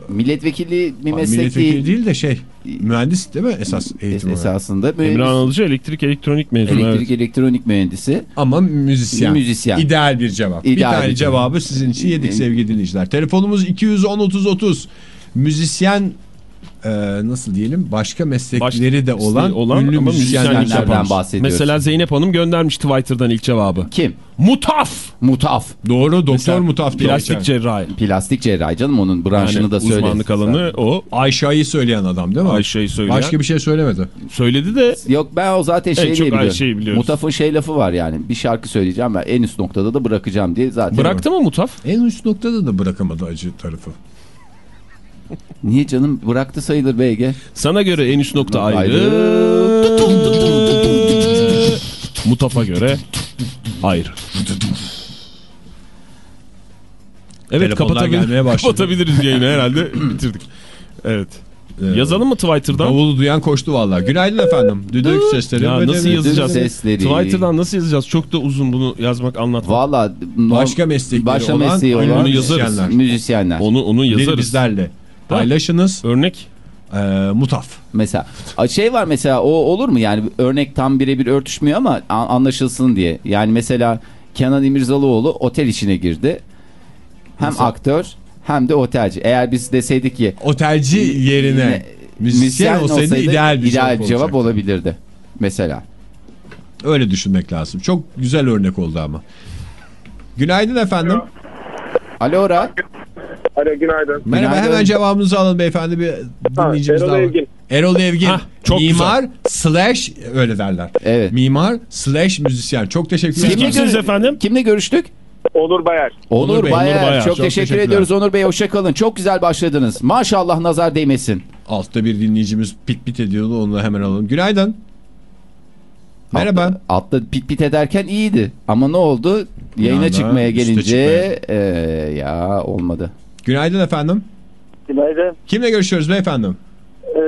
milletvekili bir meslek Milletvekili değil. de şey mühendis değil mi esas eğitim olarak? Esasında Emre mühendis, Alıcı elektrik elektronik mezunu. elektrik evet. elektronik mühendisi. Ama müzisyen. Müzisyen. İdeal bir cevap. bir İdeal tane bir cevap. cevabı sizin için yedik sevgili dinleyiciler. Telefonumuz 210 30 30. Müzisyen e, nasıl diyelim başka meslekleri de olan, olan ünlü ama müzisyenler müzisyenlik yapan. yapan. bahsediyoruz. Mesela Zeynep Hanım göndermiş Twitter'dan ilk cevabı. Kim? Mutaf. Mutaf. Doğru doktor Mesela Mutaf diye Plastik cerrahi. Plastik cerrahi canım onun branşını Yani da söyle. uzmanlık alanı o. Ayşe'yi söyleyen adam değil mi? Ayşe'yi söyleyen. Başka bir şey söylemedi. Söyledi de Yok ben o zaten şey diye biliyorum. Ayşe'yi biliyoruz. Mutaf'ın şey lafı var yani. Bir şarkı söyleyeceğim ben en üst noktada da bırakacağım diye zaten. bıraktı mı Mutaf? En üst noktada da bırakamadı acı tarafı. Niye canım bıraktı sayılır BG. Sana göre en üst nokta ayrı. Ayrı. Mutaf'a göre ayrı. Evet kapatabilir, kapatabiliriz yayını herhalde bitirdik. Evet. Yazalım mı Twitter'dan? Davulu duyan koştu vallahi. Günaydın efendim. Düdük sesleri. Ya nasıl yazacağız? Sesleri. Twitter'dan nasıl yazacağız? Çok da uzun bunu yazmak anlatmak. Valla Başka meslekleri başka olan, mesleği olan onu yazarız. müzisyenler. müzisyenler. Onu onu Biri yazarız. Bizlerle. Paylaşınız. Örnek. E, mutaf. Mesela şey var mesela o olur mu yani örnek tam birebir örtüşmüyor ama anlaşılsın diye. Yani mesela Kenan İmirzalıoğlu otel işine girdi. Hem aktör hem de otelci. Eğer biz deseydik ki Otelci yerine müzisyen, olsaydı, ideal bir ideal cevap, cevap olabilirdi. Mesela. Öyle düşünmek lazım. Çok güzel örnek oldu ama. Günaydın efendim. Alo Ora. Alo günaydın. Merhaba Günaydın. hemen cevabınızı alın beyefendi bir dinleyicimiz Erol daha var. Evgin. Erol Evgin. Hah, çok Mimar slash öyle derler. Evet. Mimar slash müzisyen. Çok teşekkür ederim. kimsiniz gör- efendim? Kimle görüştük? Onur Bayar. Onur, Onur Bey, Bayer. Onur Bayer. Çok, Çok teşekkür ediyoruz Onur Bey. Hoşçakalın. Çok güzel başladınız. Maşallah nazar değmesin. Altta bir dinleyicimiz pit pit ediyordu onu da hemen alalım. Günaydın. Merhaba. Altta, altta pit pit ederken iyiydi. Ama ne oldu? Yayına anda çıkmaya gelince e, ya olmadı. Günaydın efendim. Günaydın. Kimle görüşüyoruz beyefendi? Ee,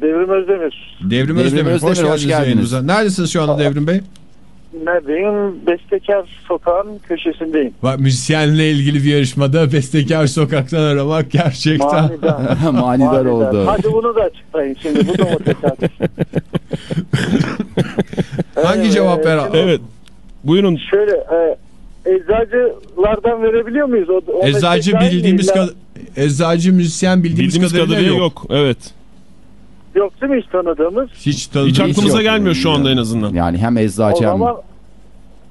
Devrim Özdemir. Devrim, Devrim Özdemir. Özdemir, hoş geldiniz, hoş geldiniz. yayınımıza. Neredesiniz şu anda Devrim Bey? Neredeyim? Bestekar sokağın köşesindeyim. Bak, müzisyenle ilgili bir yarışmada bestekar sokaktan aramak gerçekten. Manidar. Manidar oldu. Hadi bunu da açıklayın şimdi. Bu da tesadüf? Hangi Evet, cevap ver? Evet. Buyurun. Şöyle e, eczacılardan verebiliyor muyuz? O, o Eczacı bildiğimiz kadar eczacı müzisyen bildiğimiz, Bildiğimiz kadarıyla, kadarıyla yok. yok. Evet. Yok değil mi hiç tanıdığımız? Hiç tanıdığım Hiç aklımıza yok. gelmiyor şu anda en azından. Yani hem eczacı hem...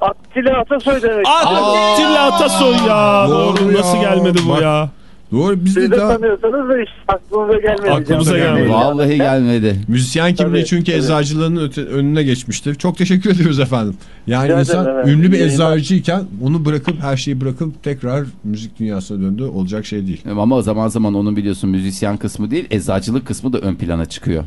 Attila Atasoy demek. Atilla Atasoy ya. Doğru Doğru, ya. Nasıl gelmedi bu Bak. ya? Doğru biz Siz de de daha tanıyorsanız da hiç aklınıza gelmedi. Aklımıza gelmedi. Vallahi gelmedi. müzisyen kimliği Tabii, çünkü tabii. eczacılığın öte- önüne geçmiştir. Çok teşekkür ediyoruz efendim. Yani Rica insan ederim, evet. ünlü bir eczacıyken onu bırakıp her şeyi bırakıp tekrar müzik dünyasına döndü. Olacak şey değil. Ama zaman zaman onun biliyorsun müzisyen kısmı değil eczacılık kısmı da ön plana çıkıyor.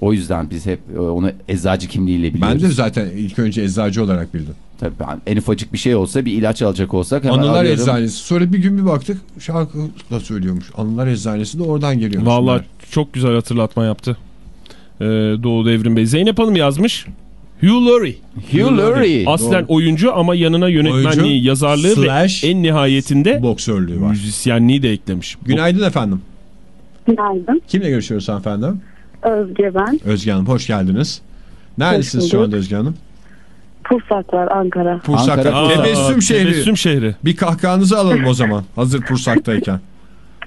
O yüzden biz hep e, onu eczacı kimliğiyle biliyoruz. Ben de zaten ilk önce eczacı olarak bildim. Tabii ben en ufacık bir şey olsa bir ilaç alacak olsak hemen Anılar arıyorum. Eczanesi. Sonra bir gün bir baktık şarkı da söylüyormuş. Anılar Eczanesi de oradan geliyormuş. Vallahi çok güzel hatırlatma yaptı. Ee, Doğu Devrim Bey. Zeynep Hanım yazmış. Hugh Laurie. Hugh Laurie. Aslen oyuncu ama yanına yönetmenliği, Oyuncu yazarlığı slash ve en nihayetinde boksörlüğü var. müzisyenliği de eklemiş. Günaydın efendim. Günaydın. Kimle görüşüyoruz hanımefendi? Özge ben. Özge Hanım hoş geldiniz. Neredesiniz Hoş şu anda Özge Hanım? Pursaklar Ankara. Pursak'ta. Ankara, Aa, Tebessüm şehri. Tebessüm şehri. Bir kahkahanızı alalım o zaman. Hazır Pursak'tayken.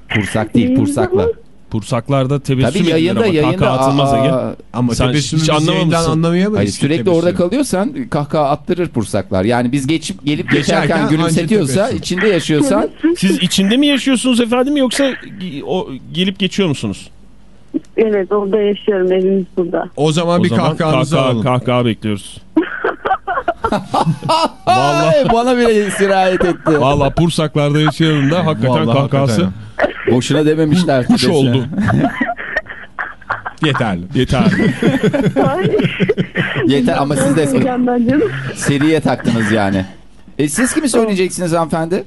Pursak değil pursakla. Pursaklarda tebessüm Tabii yayında ama yayında. kahkaha atılmaz aa, Ege. Ama Sen hiç anlamamışsın. anlamayamayız. Hayır sürekli tebessümü. orada kalıyorsan kahkaha attırır pursaklar. Yani biz geçip gelip Geçerken geçerken gülümsetiyorsa, tebessüm. içinde yaşıyorsan Siz içinde mi yaşıyorsunuz efendim yoksa o gelip geçiyor musunuz? Evet orada yaşıyorum evimiz burada. O zaman O bir zaman kahkahanızı kahkaha, alalım. kahkaha bekliyoruz. Vallahi bana bile sirayet etti. Vallahi Pursaklarda yaşayanın da hakikaten Vallahi kahkahası hakikaten. Boşuna dememişler. kuş oldu. Yeterli. Yeterli. Yeter ama siz de seriye taktınız yani. E, siz kimi söyleyeceksiniz hanımefendi?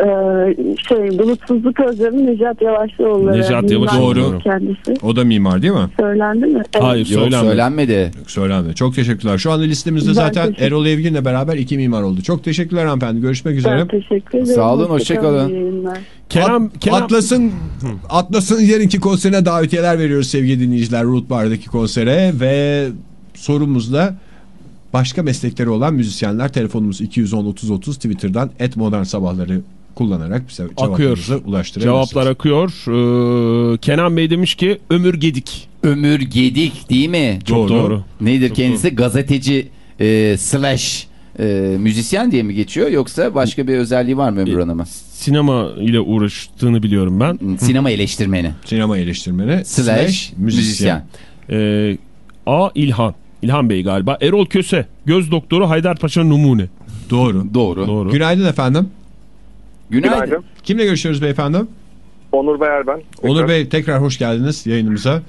Ee, şey bulutsuzluk özlemi Necat Yavaşlıoğulları. Necat Mimar Yavaşlıoğlu. Doğru. Kendisi. O da mimar değil mi? Söylendi mi? Evet. Hayır Yok söylenmedi. söylenmedi. Söylendi. Çok teşekkürler. Şu anda listemizde Ben zaten teşekkür- Erol Evgin'le beraber iki mimar oldu. Çok teşekkürler hanımefendi. Görüşmek üzere. Ben teşekkür ederim. Sağ olun, Hoşça hoşça kalın. iyi yayınlar. Kenan, At- Kenan, Atlas'ın Atlas'ın yarınki konserine davetiyeler veriyoruz sevgili dinleyiciler. Root Bar'daki konsere ve sorumuzda başka meslekleri olan müzisyenler telefonumuz 210 30 30 Twitter'dan et modern sabahları kullanarak bize cevaplarınızı ulaştırabilirsiniz. cevaplar akıyor. Ee, Kenan Bey demiş ki Ömür Gedik. Ömür Gedik değil mi? Çok Doğru. doğru. Nedir kendisi? Gazeteci e, slash e, müzisyen diye mi geçiyor yoksa başka bir özelliği var mı Ömür E, Hanım'a? Sinema ile uğraştığını biliyorum ben. Sinema eleştirmeni. Sinema eleştirmeni Slash müzisyen. Ee, A. İlhan. İlhan Bey galiba. Erol Köse. Göz doktoru Haydarpaşa Numune. Doğru. Doğru. Doğru. Günaydın efendim. Günaydın. Günaydın. Kimle görüşüyoruz beyefendi? Onur Beyer ben. Onur Bey tekrar hoş geldiniz yayınımıza.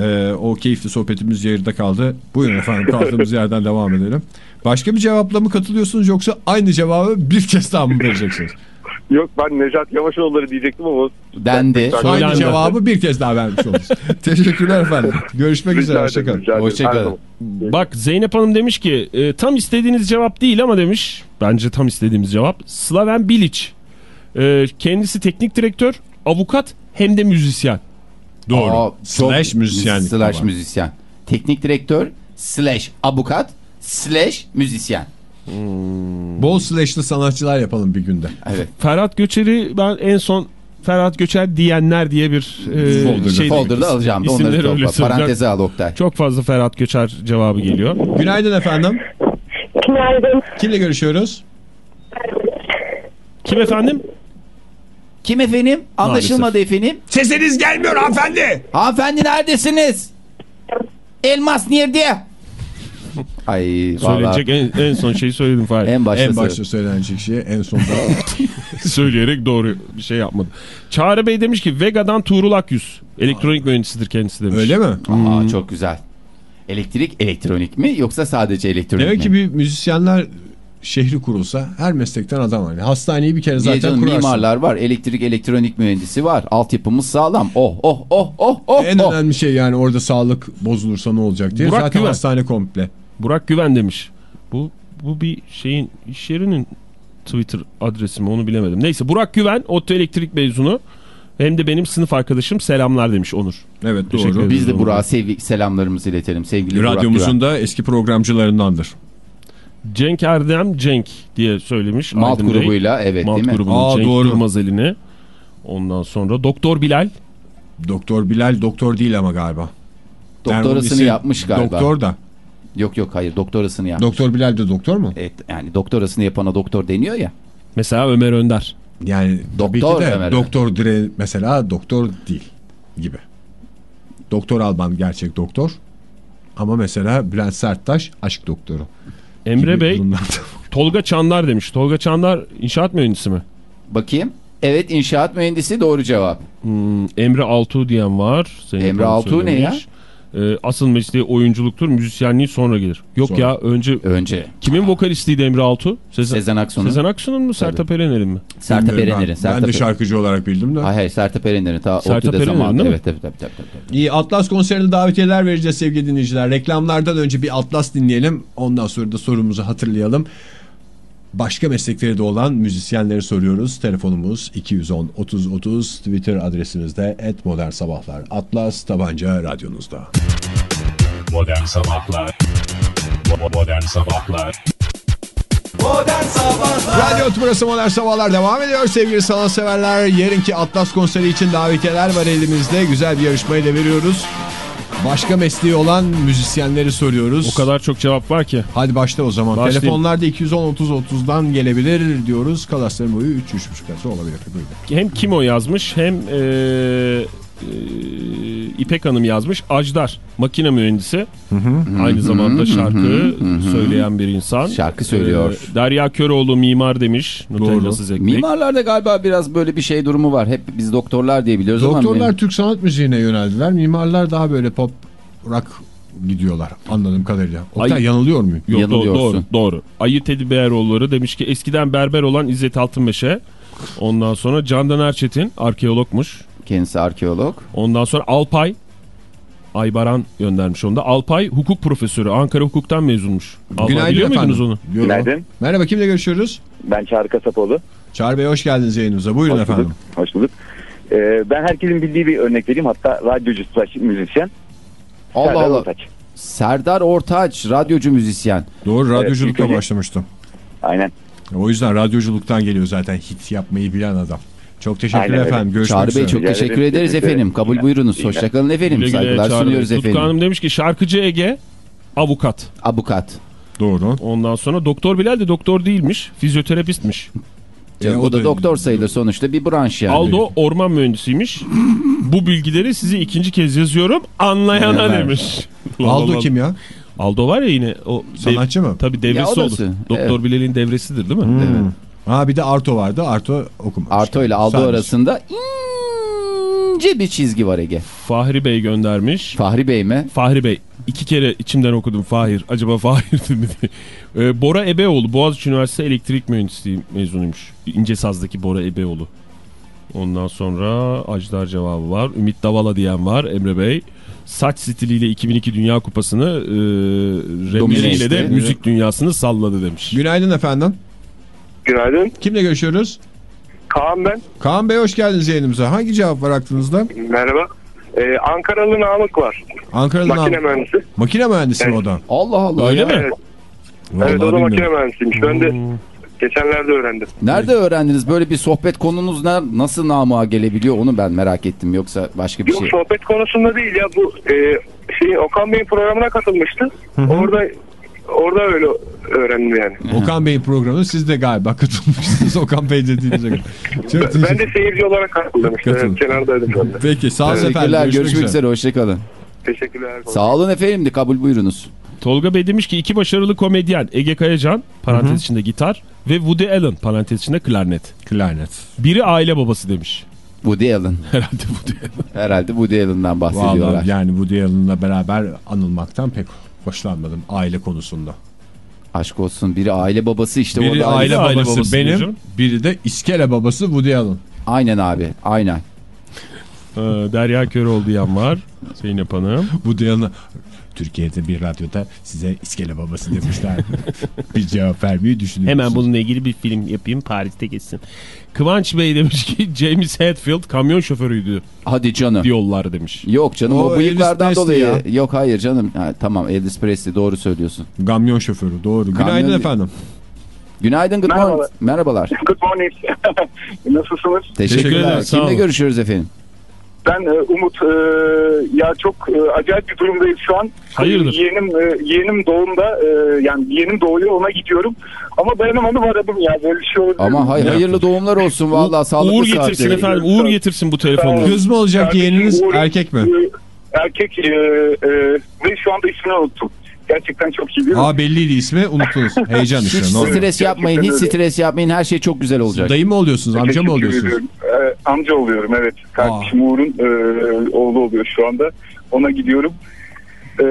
Ee, o keyifli sohbetimiz yarıda kaldı. Buyurun efendim kaldığımız yerden devam edelim. Başka bir cevapla mı katılıyorsunuz yoksa aynı cevabı bir kez daha mı vereceksiniz? Yok ben Necat Yavaşoğulları diyecektim ama Dendi. Ben- Söylendi. Aynı cevabı bir kez daha vermiş oldunuz. Teşekkürler efendim. Görüşmek üzere. Hoşçakalın. ederim. rica ederim. Hoşça Her kalın. zaman. Bak Zeynep Hanım demiş ki e, tam istediğiniz cevap değil ama demiş. Bence tam istediğimiz cevap. Slaven Bilic. E, kendisi teknik direktör, avukat hem de müzisyen. Doğru. Aa, Slash müzisyenlik de Slash var. müzisyen. Teknik direktör slash avukat slash müzisyen. Bol slashlı sanatçılar yapalım bir günde. Evet. Ferhat Göçer'i ben en son Ferhat Göçer diyenler diye bir e, Folder'da. şey Folder'da alacağım onları topla. Paranteze al Oktay. Çok fazla Ferhat Göçer cevabı geliyor. Günaydın efendim. Günaydın. Kimle görüşüyoruz? Kim efendim? Kim efendim? Anlaşılmadı efendim. Sesiniz gelmiyor hanımefendi. Hanımefendi neredesiniz? Elmas nerede? Ay valla Söyleyecek en, en son şeyi söyledim Fahir. en başta, En başta söylenecek şey en sonda. Söyleyerek doğru bir şey yapmadı. Çağrı Bey demiş ki Vega'dan Tuğrul Akyüz. Elektronik mühendisidir kendisi demiş. Öyle mi? Aa, çok güzel. Elektrik elektronik mi yoksa sadece elektronik Demek mi? ki bir müzisyenler şehri kurulsa her meslekten adam var. Yani hastaneyi bir kere zaten canım, kurarsın. mimarlar var, elektrik elektronik mühendisi var. Altyapımız sağlam. Oh oh oh oh oh. En oh. önemli şey yani orada sağlık bozulursa ne olacak diye. Burak zaten Güven. hastane komple. Burak Güven demiş. Bu bu bir şeyin iş yerinin Twitter adresi mi onu bilemedim. Neyse Burak Güven ODTÜ elektrik mezunu. Hem de benim sınıf arkadaşım selamlar demiş Onur. Evet doğru. Biz de Burak'a sevgi, selamlarımızı iletelim. Sevgili Burak Radyomuzun da eski programcılarındandır. Cenk Erdem Cenk diye söylemiş. Malt Aydın Bey. grubuyla evet Malt değil mi? grubunun Aa, Cenk doğru. Durmaz elini. Ondan sonra Doktor Bilal. Doktor Bilal doktor değil ama galiba. Yani Doktorasını ismi yapmış galiba. Doktor da. Yok yok hayır doktorasını yapmış. Doktor Bilal de doktor mu? Evet, yani doktorasını yapana doktor deniyor ya. Mesela Ömer Önder. Yani Doktor de Ömer. doktor dire mesela doktor değil gibi. Doktor Alban gerçek doktor. Ama mesela Bülent Serttaş aşk doktoru. Emre Bey. Tolga Çandar demiş. Tolga Çandar inşaat mühendisi mi? Bakayım. Evet inşaat mühendisi doğru cevap. Hmm, Emre Altuğ diyen var. Zeynep Emre Altuğ ne söylemiş. E, asıl mesleği oyunculuktur, müzisyenliği sonra gelir. Yok Sonra. ya önce Önce kimin vokalistiydi Emre Altuğ? Sezen, Sezen Aksu'nun. Sezen Aksu'nun mu Sertab Erener'in mi? Sertab Bilmiyorum Erener'in. Ben, Sertab ben de şarkıcı olarak bildim de. Hayır hayır Sertab Erener'in. Sertab Erener'in değil mi? Evet tabii tabii tabii. tabii. İyi Atlas konserine davetiyeler vereceğiz sevgili dinleyiciler. Reklamlardan önce bir Atlas dinleyelim. Ondan sonra da sorumuzu hatırlayalım. Başka meslekleri de olan müzisyenleri soruyoruz. Telefonumuz 210 30 30 Twitter adresimizde et modern sabahlar. Atlas tabanca radyonuzda. Modern Sabahlar Modern Sabahlar Modern Sabahlar Radyo Tümrüt'ü Modern Sabahlar devam ediyor sevgili sanatseverler. Yarınki Atlas konseri için davetiyeler var elimizde. Güzel bir yarışmayı da veriyoruz. Başka mesleği olan müzisyenleri soruyoruz. O kadar çok cevap var ki. Hadi başla o zaman. Başlayayım. Telefonlarda 210-30-30'dan gelebilir diyoruz. Kalasların boyu 3-3,5 metre olabilir. Buyurun. Hem Kimo yazmış hem e, e, İpek Hanım yazmış. Ajdar makine mühendisi. Aynı zamanda şarkı söyleyen bir insan. Şarkı söylüyor. E, Derya Köroğlu mimar demiş. Nutellasız ekmek. Mimarlarda galiba biraz böyle bir şey durumu var. Hep biz doktorlar diye biliyoruz ama Doktorlar Türk sanat müziğine yöneldiler. Mimarlar daha böyle pop rock gidiyorlar anladığım kadarıyla. Oktay Ay- yanılıyor muyum? Yok, Yanılıyorsun. doğru, doğru. Ayı Teddy Bearoğulları demiş ki eskiden berber olan İzzet Altınmeşe. Ondan sonra Candan Erçetin arkeologmuş. Kendisi arkeolog. Ondan sonra Alpay Aybaran göndermiş onu da. Alpay hukuk profesörü. Ankara hukuktan mezunmuş. Alpay biliyor muydunuz onu? Yok. Günaydın. Merhaba kimle görüşüyoruz? Ben Çağrı Kasapoğlu. Çağrı Bey hoş geldiniz yayınımıza. Buyurun Hoş efendim. Hoş bulduk. Ee, ben herkesin bildiği bir örnek vereyim. Hatta radyocu müzisyen. Allah Serdar Allah. Ortaç. Serdar Ortaç, radyocu müzisyen. Doğru radyoculukla ilk önce- başlamıştım. Aynen. O yüzden radyoculuktan geliyor zaten hit yapmayı bilen adam. Çok teşekkürler Aynen öyle. efendim. Görüşmek Çağrı Bey çok Rica teşekkür ederim. ederiz Teşekkür efendim. Kabul buyurunuz. Hoşçakalın efendim. Güle güle Saygılar Çağrı Bey. sunuyoruz Tutku efendim. Hanım demiş ki şarkıcı Ege avukat. Abukat. Doğru. Ondan sonra Doktor Bilal de doktor değilmiş. Fizyoterapistmiş. Canım, E, bu o da da- doktor sayılır sonuçta bir branş yani. Aldo orman mühendisiymiş. Bu bilgileri size ikinci kez yazıyorum. Anlayana Evet. demiş. Aldo kim ya? Aldo var ya yine o Sanatçı mı? Tabii devresi olur. odası, Doktor evet. Bilal'in devresidir değil mi? Hmm. Ha bir de Arto vardı. Arto okumamış. Arto ile Aldo Sadece. arasında ince bir çizgi var Ege. Fahri Bey göndermiş. Fahri Bey mi? Fahri Bey. iki kere içimden okudum Fahir. Acaba Fahir'di mi diye. Ee, Bora Ebeoğlu. Boğaziçi Üniversitesi Elektrik Mühendisliği mezunuymuş. İncesazdaki Bora Ebeoğlu. Ondan sonra Ajdar cevabı var. Ümit Davala diyen var. Emre Bey. Saç stiliyle 2002 Dünya Kupası'nı e, remeriyle de müzik dünyasını salladı demiş. Günaydın efendim. Günaydın. Kimle görüşüyoruz? Kaan ben. Kaan Bey hoş geldiniz yayınımıza. Hangi cevap var aklınızda? Merhaba. Ee, Ankaralı Namık var. Ankara'dan Makine al- mühendisi. Makine mühendisi mi Evet. o da? Allah Allah. Öyle mi? Evet. Vallahi evet o da makine bilmiyorum. mühendisiymiş. Ben de geçenlerde öğrendim. Nerede öğrendiniz böyle bir sohbet konunuz ne, nasıl namığa gelebiliyor onu ben merak ettim. Yoksa başka bir Yok şey. sohbet konusunda değil ya bu e, şey Okan Bey'in programına katılmıştı. Orada orada öyle öğrendim yani. Okan Bey'in programı siz de galiba katılmışsınız Okan Bey dediğinize göre. Çok Ben teşekkür- de seyirci olarak katıldım işte. Evet, kenardaydım ben de. Peki sağ olun efendim. Teşekkürler. Görüşmek, üzere. üzere. Hoşçakalın. Teşekkürler. Sağ olun efendim de kabul buyurunuz. Tolga Bey demiş ki iki başarılı komedyen Ege Kayacan parantez içinde gitar ve Woody Allen parantez içinde klarnet. Klarnet. Biri aile babası demiş. Woody Allen. Herhalde Woody Allen. Herhalde Woody Allen'dan bahsediyorlar. Vallahi yani Woody Allen'la beraber anılmaktan pek hoşlanmadım aile konusunda. Aşk olsun. Biri aile babası işte. Biri orada aile, aile babası, babası benim, diyeceğim. biri de iskele babası Woody Allen. Aynen abi. Aynen. Ee, Derya Köroğlu diyen var. Zeynep Hanım. Woody Allen Türkiye'de bir radyoda size iskele babası demişler. bir cevap vermeyi düşünüyor Hemen bununla ilgili bir film yapayım Paris'te geçsin. Kıvanç Bey demiş ki James Hetfield kamyon şoförüydü Hadi canım. diyorlar demiş. Yok canım o, O bıyıklardan Elvis dolayı. Presley Yok hayır canım. Ha, tamam Elvis Presley doğru söylüyorsun. Kamyon şoförü doğru. Günaydın Kamyon- efendim. Günaydın good Merhaba. morning. Merhabalar. Good morning. Nasılsınız? Teşekkürler. sağ Kimle görüşüyoruz efendim? Ben e, Umut e, ya çok e, acayip bir durumdayız şu an. Hayırdır? Yeğenim e, yeğenim doğumda e, yani yeğenim doğuyor ona gidiyorum. Ama dayanamadım aradım ya böyle bir şey olabilir Ama hay hayırlı doğumlar olsun vallahi sağlıklı Uğur getirsin saatleri. efendim. Uğur getirsin bu telefonu. Kız mı olacak Kardeşim yeğeniniz Uğur- erkek mi? e, Erkek e, e, ve şu anda ismini unuttum. Gerçekten çok iyi değil mi? Aa belliydi ismi unuttunuz. Heyecan Hiç işte. normal. stres yapmayın, hiç öyle. stres yapmayın. Her şey çok güzel olacak. Dayı mı oluyorsunuz amca mı oluyorsunuz? ediyorum. Ee, amca oluyorum evet. Kardeşim Uğur'un e, oğlu oluyor şu anda. Ona gidiyorum. e,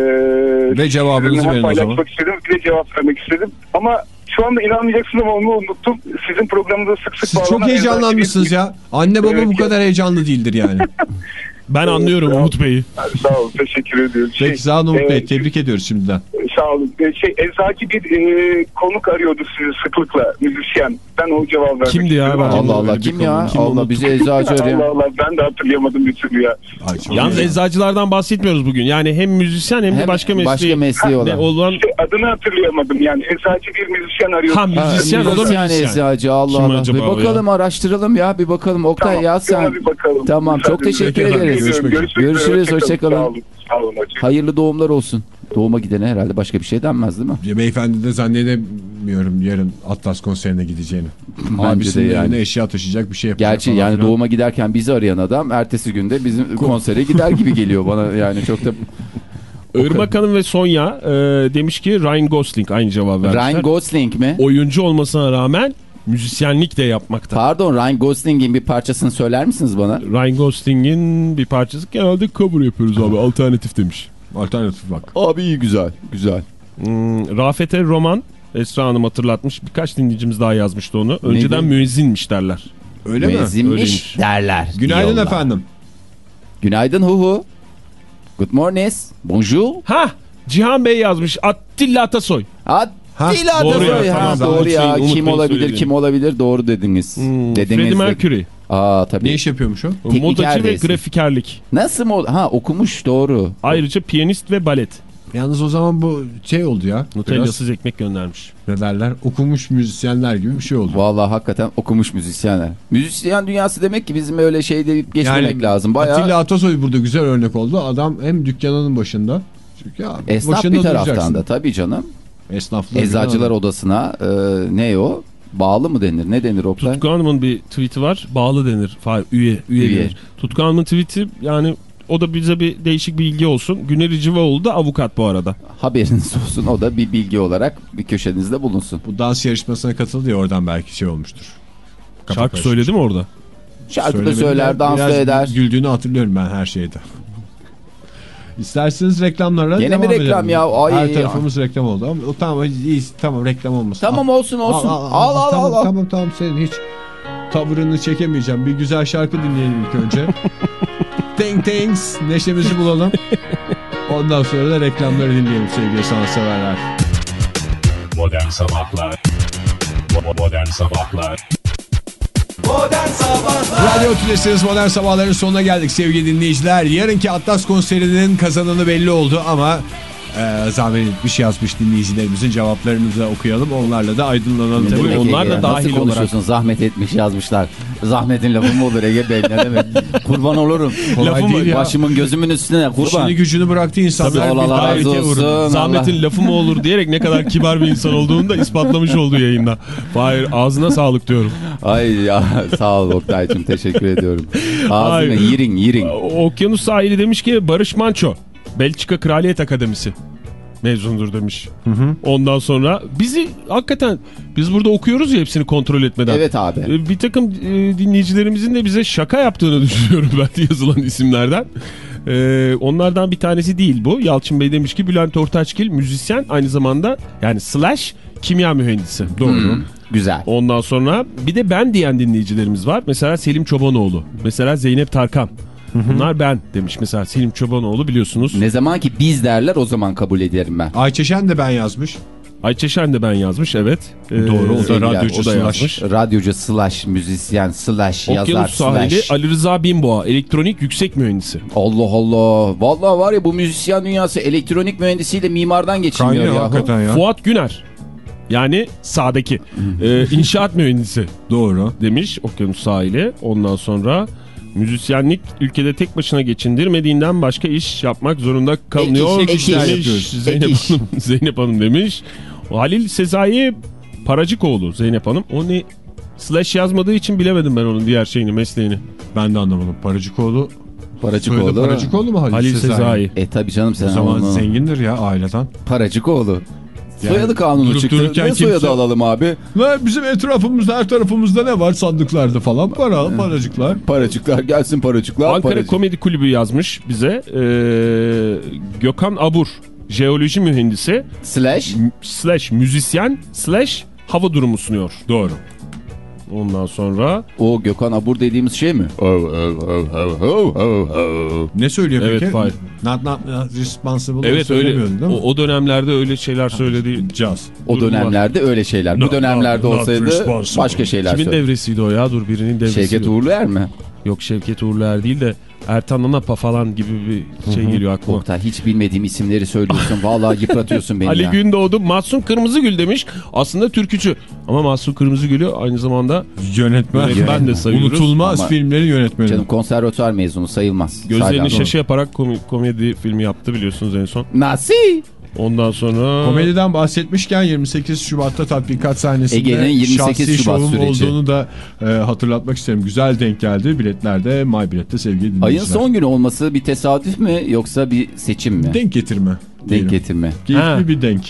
Ve cevabınızı verin o zaman. paylaşmak istedim bir de cevap vermek istedim. Ama şu anda inanmayacaksınız ama onu unuttum. Sizin programınıza sık sık Siz çok heyecanlanmışsınız eczacı ya. Anne baba Evet. bu kadar heyecanlı değildir yani. Ben anlıyorum ol. Umut Bey'i. Sağ olun teşekkür ediyorum. Peki sağ olun Umut e, Bey. Tebrik ediyoruz şimdiden. Sağ olun. E, Şey, eczacı bir e, konuk arıyordu sizi sıklıkla müzisyen. Ben o cevap vermek Kimdi ya? Allah Allah bir kim ya? Kim Allah bizi eczacı arıyor. Allah Allah ben de hatırlayamadım bir türlü ya. Ay, Yalnız iyi. eczacılardan bahsetmiyoruz bugün. Yani hem müzisyen hem de Hem başka mesleği. başka mesleği olan. olan İşte adını hatırlayamadım yani eczacı bir müzisyen arıyordu. ha müzisyen o da Müzisyen müzisyen. eczacı Allah Kim Allah. Bir o bakalım araştıralım ya bir bakalım. Oktay Tamam, yaz sen. Tamam, çok Teşekkür ederiz. Ediyorum. Görüşmek üzere. Görüşürüz, hoşça kalın. Sağ olun. Sağ olun. hoşça kalın. Hayırlı doğumlar olsun. Doğuma gidene herhalde başka bir şey denmez değil mi? Ya Beyefendi de zannedemiyorum yarın Atlas konserine gideceğini. Abisinin yani. evine eşya taşıyacak bir şey yapacak. Gerçi falan yani filan. doğuma giderken bizi arayan adam ertesi günde bizim konsere gider gibi geliyor bana yani çok da Irmak Hanım ve Sonya e, demiş ki Ryan Gosling aynı cevap vermişler. Ryan Gosling mi? Oyuncu olmasına rağmen müzisyenlik de yapmakta. Pardon Ryan Gosling'in bir parçasını söyler misiniz bana? Ryan Gosling'in bir parçası genelde cover yapıyoruz abi alternatif demiş. Alternatif bak. Abi iyi güzel güzel. Hmm, Rafet'e roman Esra Hanım hatırlatmış. Birkaç dinleyicimiz daha yazmıştı onu. Önceden Neydi? müezzinmiş derler. Öyle mi? Müezzinmiş derler. Günaydın efendim. Günaydın hu hu. Good morning. Bonjour. Ha Cihan Bey yazmış. Attila Atasoy. Attila doğru Atasoy. ya, Ha, tamam, doğru ya. Bey'in Kim olabilir söylediğini. kim olabilir doğru dediniz. Hmm, dediniz Freddie Mercury. Aa tabii. Ne iş yapıyormuş o? Modacı ve değilsin. grafikerlik. Nasıl mı? Ha okumuş doğru. Ayrıca piyanist ve balet. Yalnız o zaman bu şey oldu ya. Nutellasız ekmek göndermiş. ne derler? Okumuş müzisyenler gibi bir şey oldu. Vallahi hakikaten okumuş müzisyenler. Müzisyen dünyası demek ki bizim öyle şey deyip geçmemek lazım. Bayağı Atilla Atasoy burada güzel örnek oldu. Adam hem dükkanının başında. Çünkü ya, esnaf başında bir taraftan duracaksın. da tabii canım. Esnaflar Eczacılar falan. odasına e, ne o? Bağlı mı denir? Ne denir Oktay? Tutku Hanım'ın bir tweet'i var. Bağlı denir. Üye, üye, Üye. denir. Tutku Hanım'ın tweet'i yani o da bize bir değişik bilgi olsun. Güner Ricivaoğlu da avukat bu arada. Haberiniz olsun o da bir bilgi olarak bir köşenizde bulunsun. Bu dans yarışmasına katıldı ya oradan belki şey olmuştur. Kafa Şarkı karışmış. söyledi mi orada? Şarkı da söyler, dans da biraz eder. Güldüğünü hatırlıyorum ben her şeyde. İsterseniz reklamlara Gene devam mi reklam edelim. ya? Ay, her tarafımız reklam oldu ama tamam iyi, tamam reklam olmasın. Tamam olsun olsun. Al al al. tamam, al. Tamam tamam senin hiç tavırını çekemeyeceğim. Bir güzel şarkı dinleyelim ilk önce. Thank thanks neşemizi bulalım. Ondan sonra da reklamları dinleyelim sevgili sanatseverler. Modern Sabahlar Modern Sabahlar Modern Sabahlar Radyo Tülesi'niz Modern Sabahların sonuna geldik sevgili dinleyiciler. Yarınki Atlas konserinin kazananı belli oldu ama e, zahmet etmiş yazmış dinleyicilerimizin cevaplarını da okuyalım. Onlarla da aydınlanalım. Tabii onlar da dahil Nasıl konuşuyorsun? Zahmet etmiş yazmışlar. Zahmetin lafı mı olur Ege Bey ne demek? Kurban olurum. Kolay Lafı değil ya. Başımın gözümün üstüne kurban. İşini gücünü bıraktı insanlar. Tabii, Allah razı uğradı. olsun. Zahmetin lafı mı olur diyerek ne kadar kibar bir insan olduğunu da ispatlamış oldu yayında. Hayır ağzına sağlık diyorum. Ay ya sağ ol Oktay'cım teşekkür ediyorum. Ağzını yirin yirin. Okyanus sahili demiş ki Barış Manço. Belçika Kraliyet Akademisi mezundur demiş. Ondan sonra bizi hakikaten biz burada okuyoruz ya hepsini kontrol etmeden. Evet abi. E, Bir takım e, dinleyicilerimizin de bize şaka yaptığını düşünüyorum ben yazılan isimlerden. E, onlardan bir tanesi değil bu. Yalçın Bey demiş ki Bülent Ortaçgil müzisyen aynı zamanda yani slash kimya mühendisi. Doğru. Hmm, güzel. Ondan sonra bir de ben diyen dinleyicilerimiz var. Mesela Selim Çobanoğlu. Mesela Zeynep Tarkan. Bunlar ben demiş. Mesela Selim Çobanoğlu biliyorsunuz. Ne zaman ki biz derler o zaman kabul ederim ben. Ayçeşen de ben yazmış. Ayçeşen de ben yazmış evet. Ee, Doğru, o da radyocu o da slash. yazmış. Radyocu slash müzisyen slash yazar Okyanus sahili slash. Ali Rıza Binboğa elektronik yüksek mühendisi. Allah Allah. Vallahi var ya bu müzisyen dünyası elektronik mühendisiyle mimardan geçilmiyor Kaynıyor ya. hakikaten ya. Fuat Güner yani sağdaki ee, inşaat mühendisi Doğru. demiş Okyanus sahili. Ondan sonra müzisyenlik ülkede tek başına geçindirmediğinden başka iş yapmak zorunda kalınıyor. Ek iş, ek iş demiş. yapıyoruz. Zeynep Ek iş. Hanım, Zeynep Hanım demiş. Halil Sezai Paracıkoğlu Zeynep Hanım. O ne? Slash yazmadığı için bilemedim ben onun diğer şeyini, mesleğini. Ben de anlamadım. Paracıkoğlu. Paracıkoğlu. Paracıkoğlu mu Halil, Halil Sezai? Sezai. E tabi canım sen O zaman onu... zengindir ya aileden. Paracıkoğlu. Yani Soyadı kanunu çıktı. Ne soyadı kimse- alalım abi? Ve bizim etrafımızda her tarafımızda ne var sandıklarda falan para paracıklar. Paracıklar gelsin paracıklar. Ankara paracık. Komedi Kulübü yazmış bize. Ee, Gökhan Abur, jeoloji mühendisi Slash. slash müzisyen slash hava durumu sunuyor. Doğru. Ondan sonra O Gökhan Abur dediğimiz şey mi? Ne söylüyor Evet, peki? Fahir. Not, not, not responsible evet öyle söylemiyordun değil o, mi? o dönemlerde öyle şeyler söylediği Caz. O Durum var. dönemlerde öyle şeyler. Bu dönemlerde not olsaydı başka şeyler Kimin söyledi. devresiydi o ya? Dur birinin devresi. Şevket Uğurlu Er mi? Yok Şevket Uğurluer değil de Ertan Anapa falan gibi bir şey geliyor aklıma. Oktay hiç bilmediğim isimleri söylüyorsun. Vallahi yıpratıyorsun beni Ali ya. Gündoğdu Mahsun Kırmızıgül demiş. Aslında türkücü. Ama Mahsun Kırmızıgül'ü aynı zamanda Yönetmen. Yönetmen de sayıyoruz. Unutulmaz Ama- filmlerin yönetmeni. Canım konservatuar mezunu sayılmaz. gözlerini Saylan. şaşı yaparak komedi filmi yaptı biliyorsunuz en son. Nasıl? Ondan sonra... Komediden bahsetmişken 28 Şubat'ta tatbikat sahnesinde Ege'nin 28 şahsi Şubat süreci. olduğunu da e, hatırlatmak isterim. Güzel denk geldi. Biletler de MyBilet'te sevgili dinleyiciler. Ayın son günü olması bir tesadüf mü yoksa bir seçim mi? Denk getirme. diyelim. Denk getirme. Keyifli Ha. bir denk.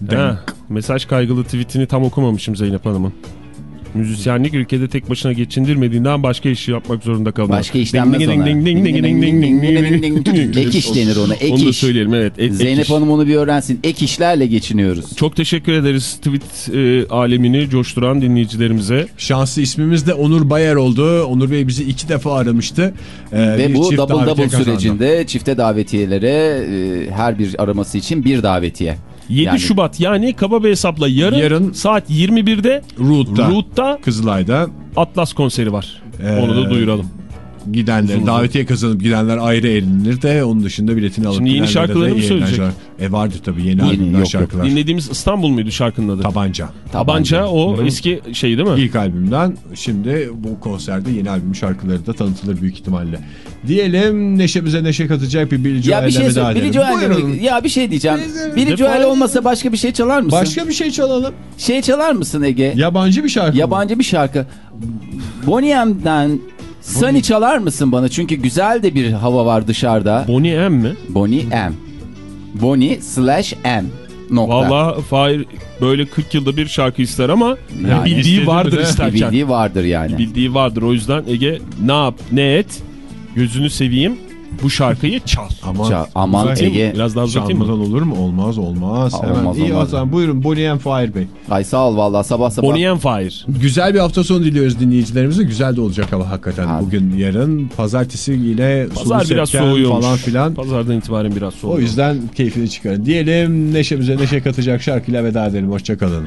Denk. Ha, mesaj kaygılı tweetini tam okumamışım Zeynep Hanım'ın. Müzisyenlik ülkede tek başına geçindirmediğinden başka iş yapmak zorunda kalıyor. Başka iş denmez ona. Ek iş denir ona, ek Onu da söyleyelim evet. Ek, ek Zeynep iş. Hanım onu bir öğrensin. Ek işlerle geçiniyoruz. Çok teşekkür ederiz tweet e, alemini coşturan dinleyicilerimize. Şanslı ismimiz de Onur Bayer oldu. Onur Bey bizi iki defa aramıştı. Ee, Ve bu double double kazandı. sürecinde çifte davetiyelere e, her bir araması için bir davetiye. 7 Yani- Şubat yani kaba bir hesapla yarın, Yarın- saat 21'de Root'ta. Root'ta Kızılay'da Atlas konseri var. Ee, Onu da duyuralım. Gidenler, davetiye kazanıp gidenler ayrı eğlenir de onun dışında biletini alıp Şimdi yeni şarkılarını mı söyleyecek? eğlenceler. E vardı tabii yeni, Yeni, albümler yok, yok. şarkılar. Dinlediğimiz İstanbul muydu şarkının adı? Tabanca. Tabanca o eski şey değil mi? İlk albümden şimdi bu konserde yeni albüm şarkıları da tanıtılır büyük ihtimalle. Diyelim neşemize neşe katacak bir Billy bir şey veda edelim. Joel Ya bir şey diyeceğim. Billy Joel olmasa başka bir şey çalar mısın? Başka bir şey çalalım. Şey çalar mısın Ege? Yabancı bir şarkı mı? Yabancı bir şarkı. Bonnie M'den Sunny çalar mısın bana? Çünkü güzel de bir hava var dışarıda. Bonnie M mi? Bonnie M. Bonnie slash M. Nokta. Valla Fahir böyle 40 yılda bir şarkı ister ama Yani bildiği vardır isterken. bildiği vardır yani. Bildiği vardır o yüzden Ege ne yap ne et gözünü seveyim bu şarkıyı çal. Aman, Ça- aman. Ege. Biraz daha uzatayım mı? Olur mu? Olmaz olmaz. Hemen. olmaz, İyi olmaz. o zaman buyurun Bonnie and Fire Bey. Ay sağ ol vallahi sabah sabah. Bonnie M Fahir. Güzel bir hafta sonu diliyoruz dinleyicilerimize. Güzel de olacak hava hakikaten. Abi. Bugün yarın pazartesi yine Pazar biraz soğuyormuş. falan filan. Pazardan itibaren biraz soğuyor. O yüzden keyfini çıkarın. Diyelim neşemize neşe katacak şarkıyla veda edelim. Hoşçakalın.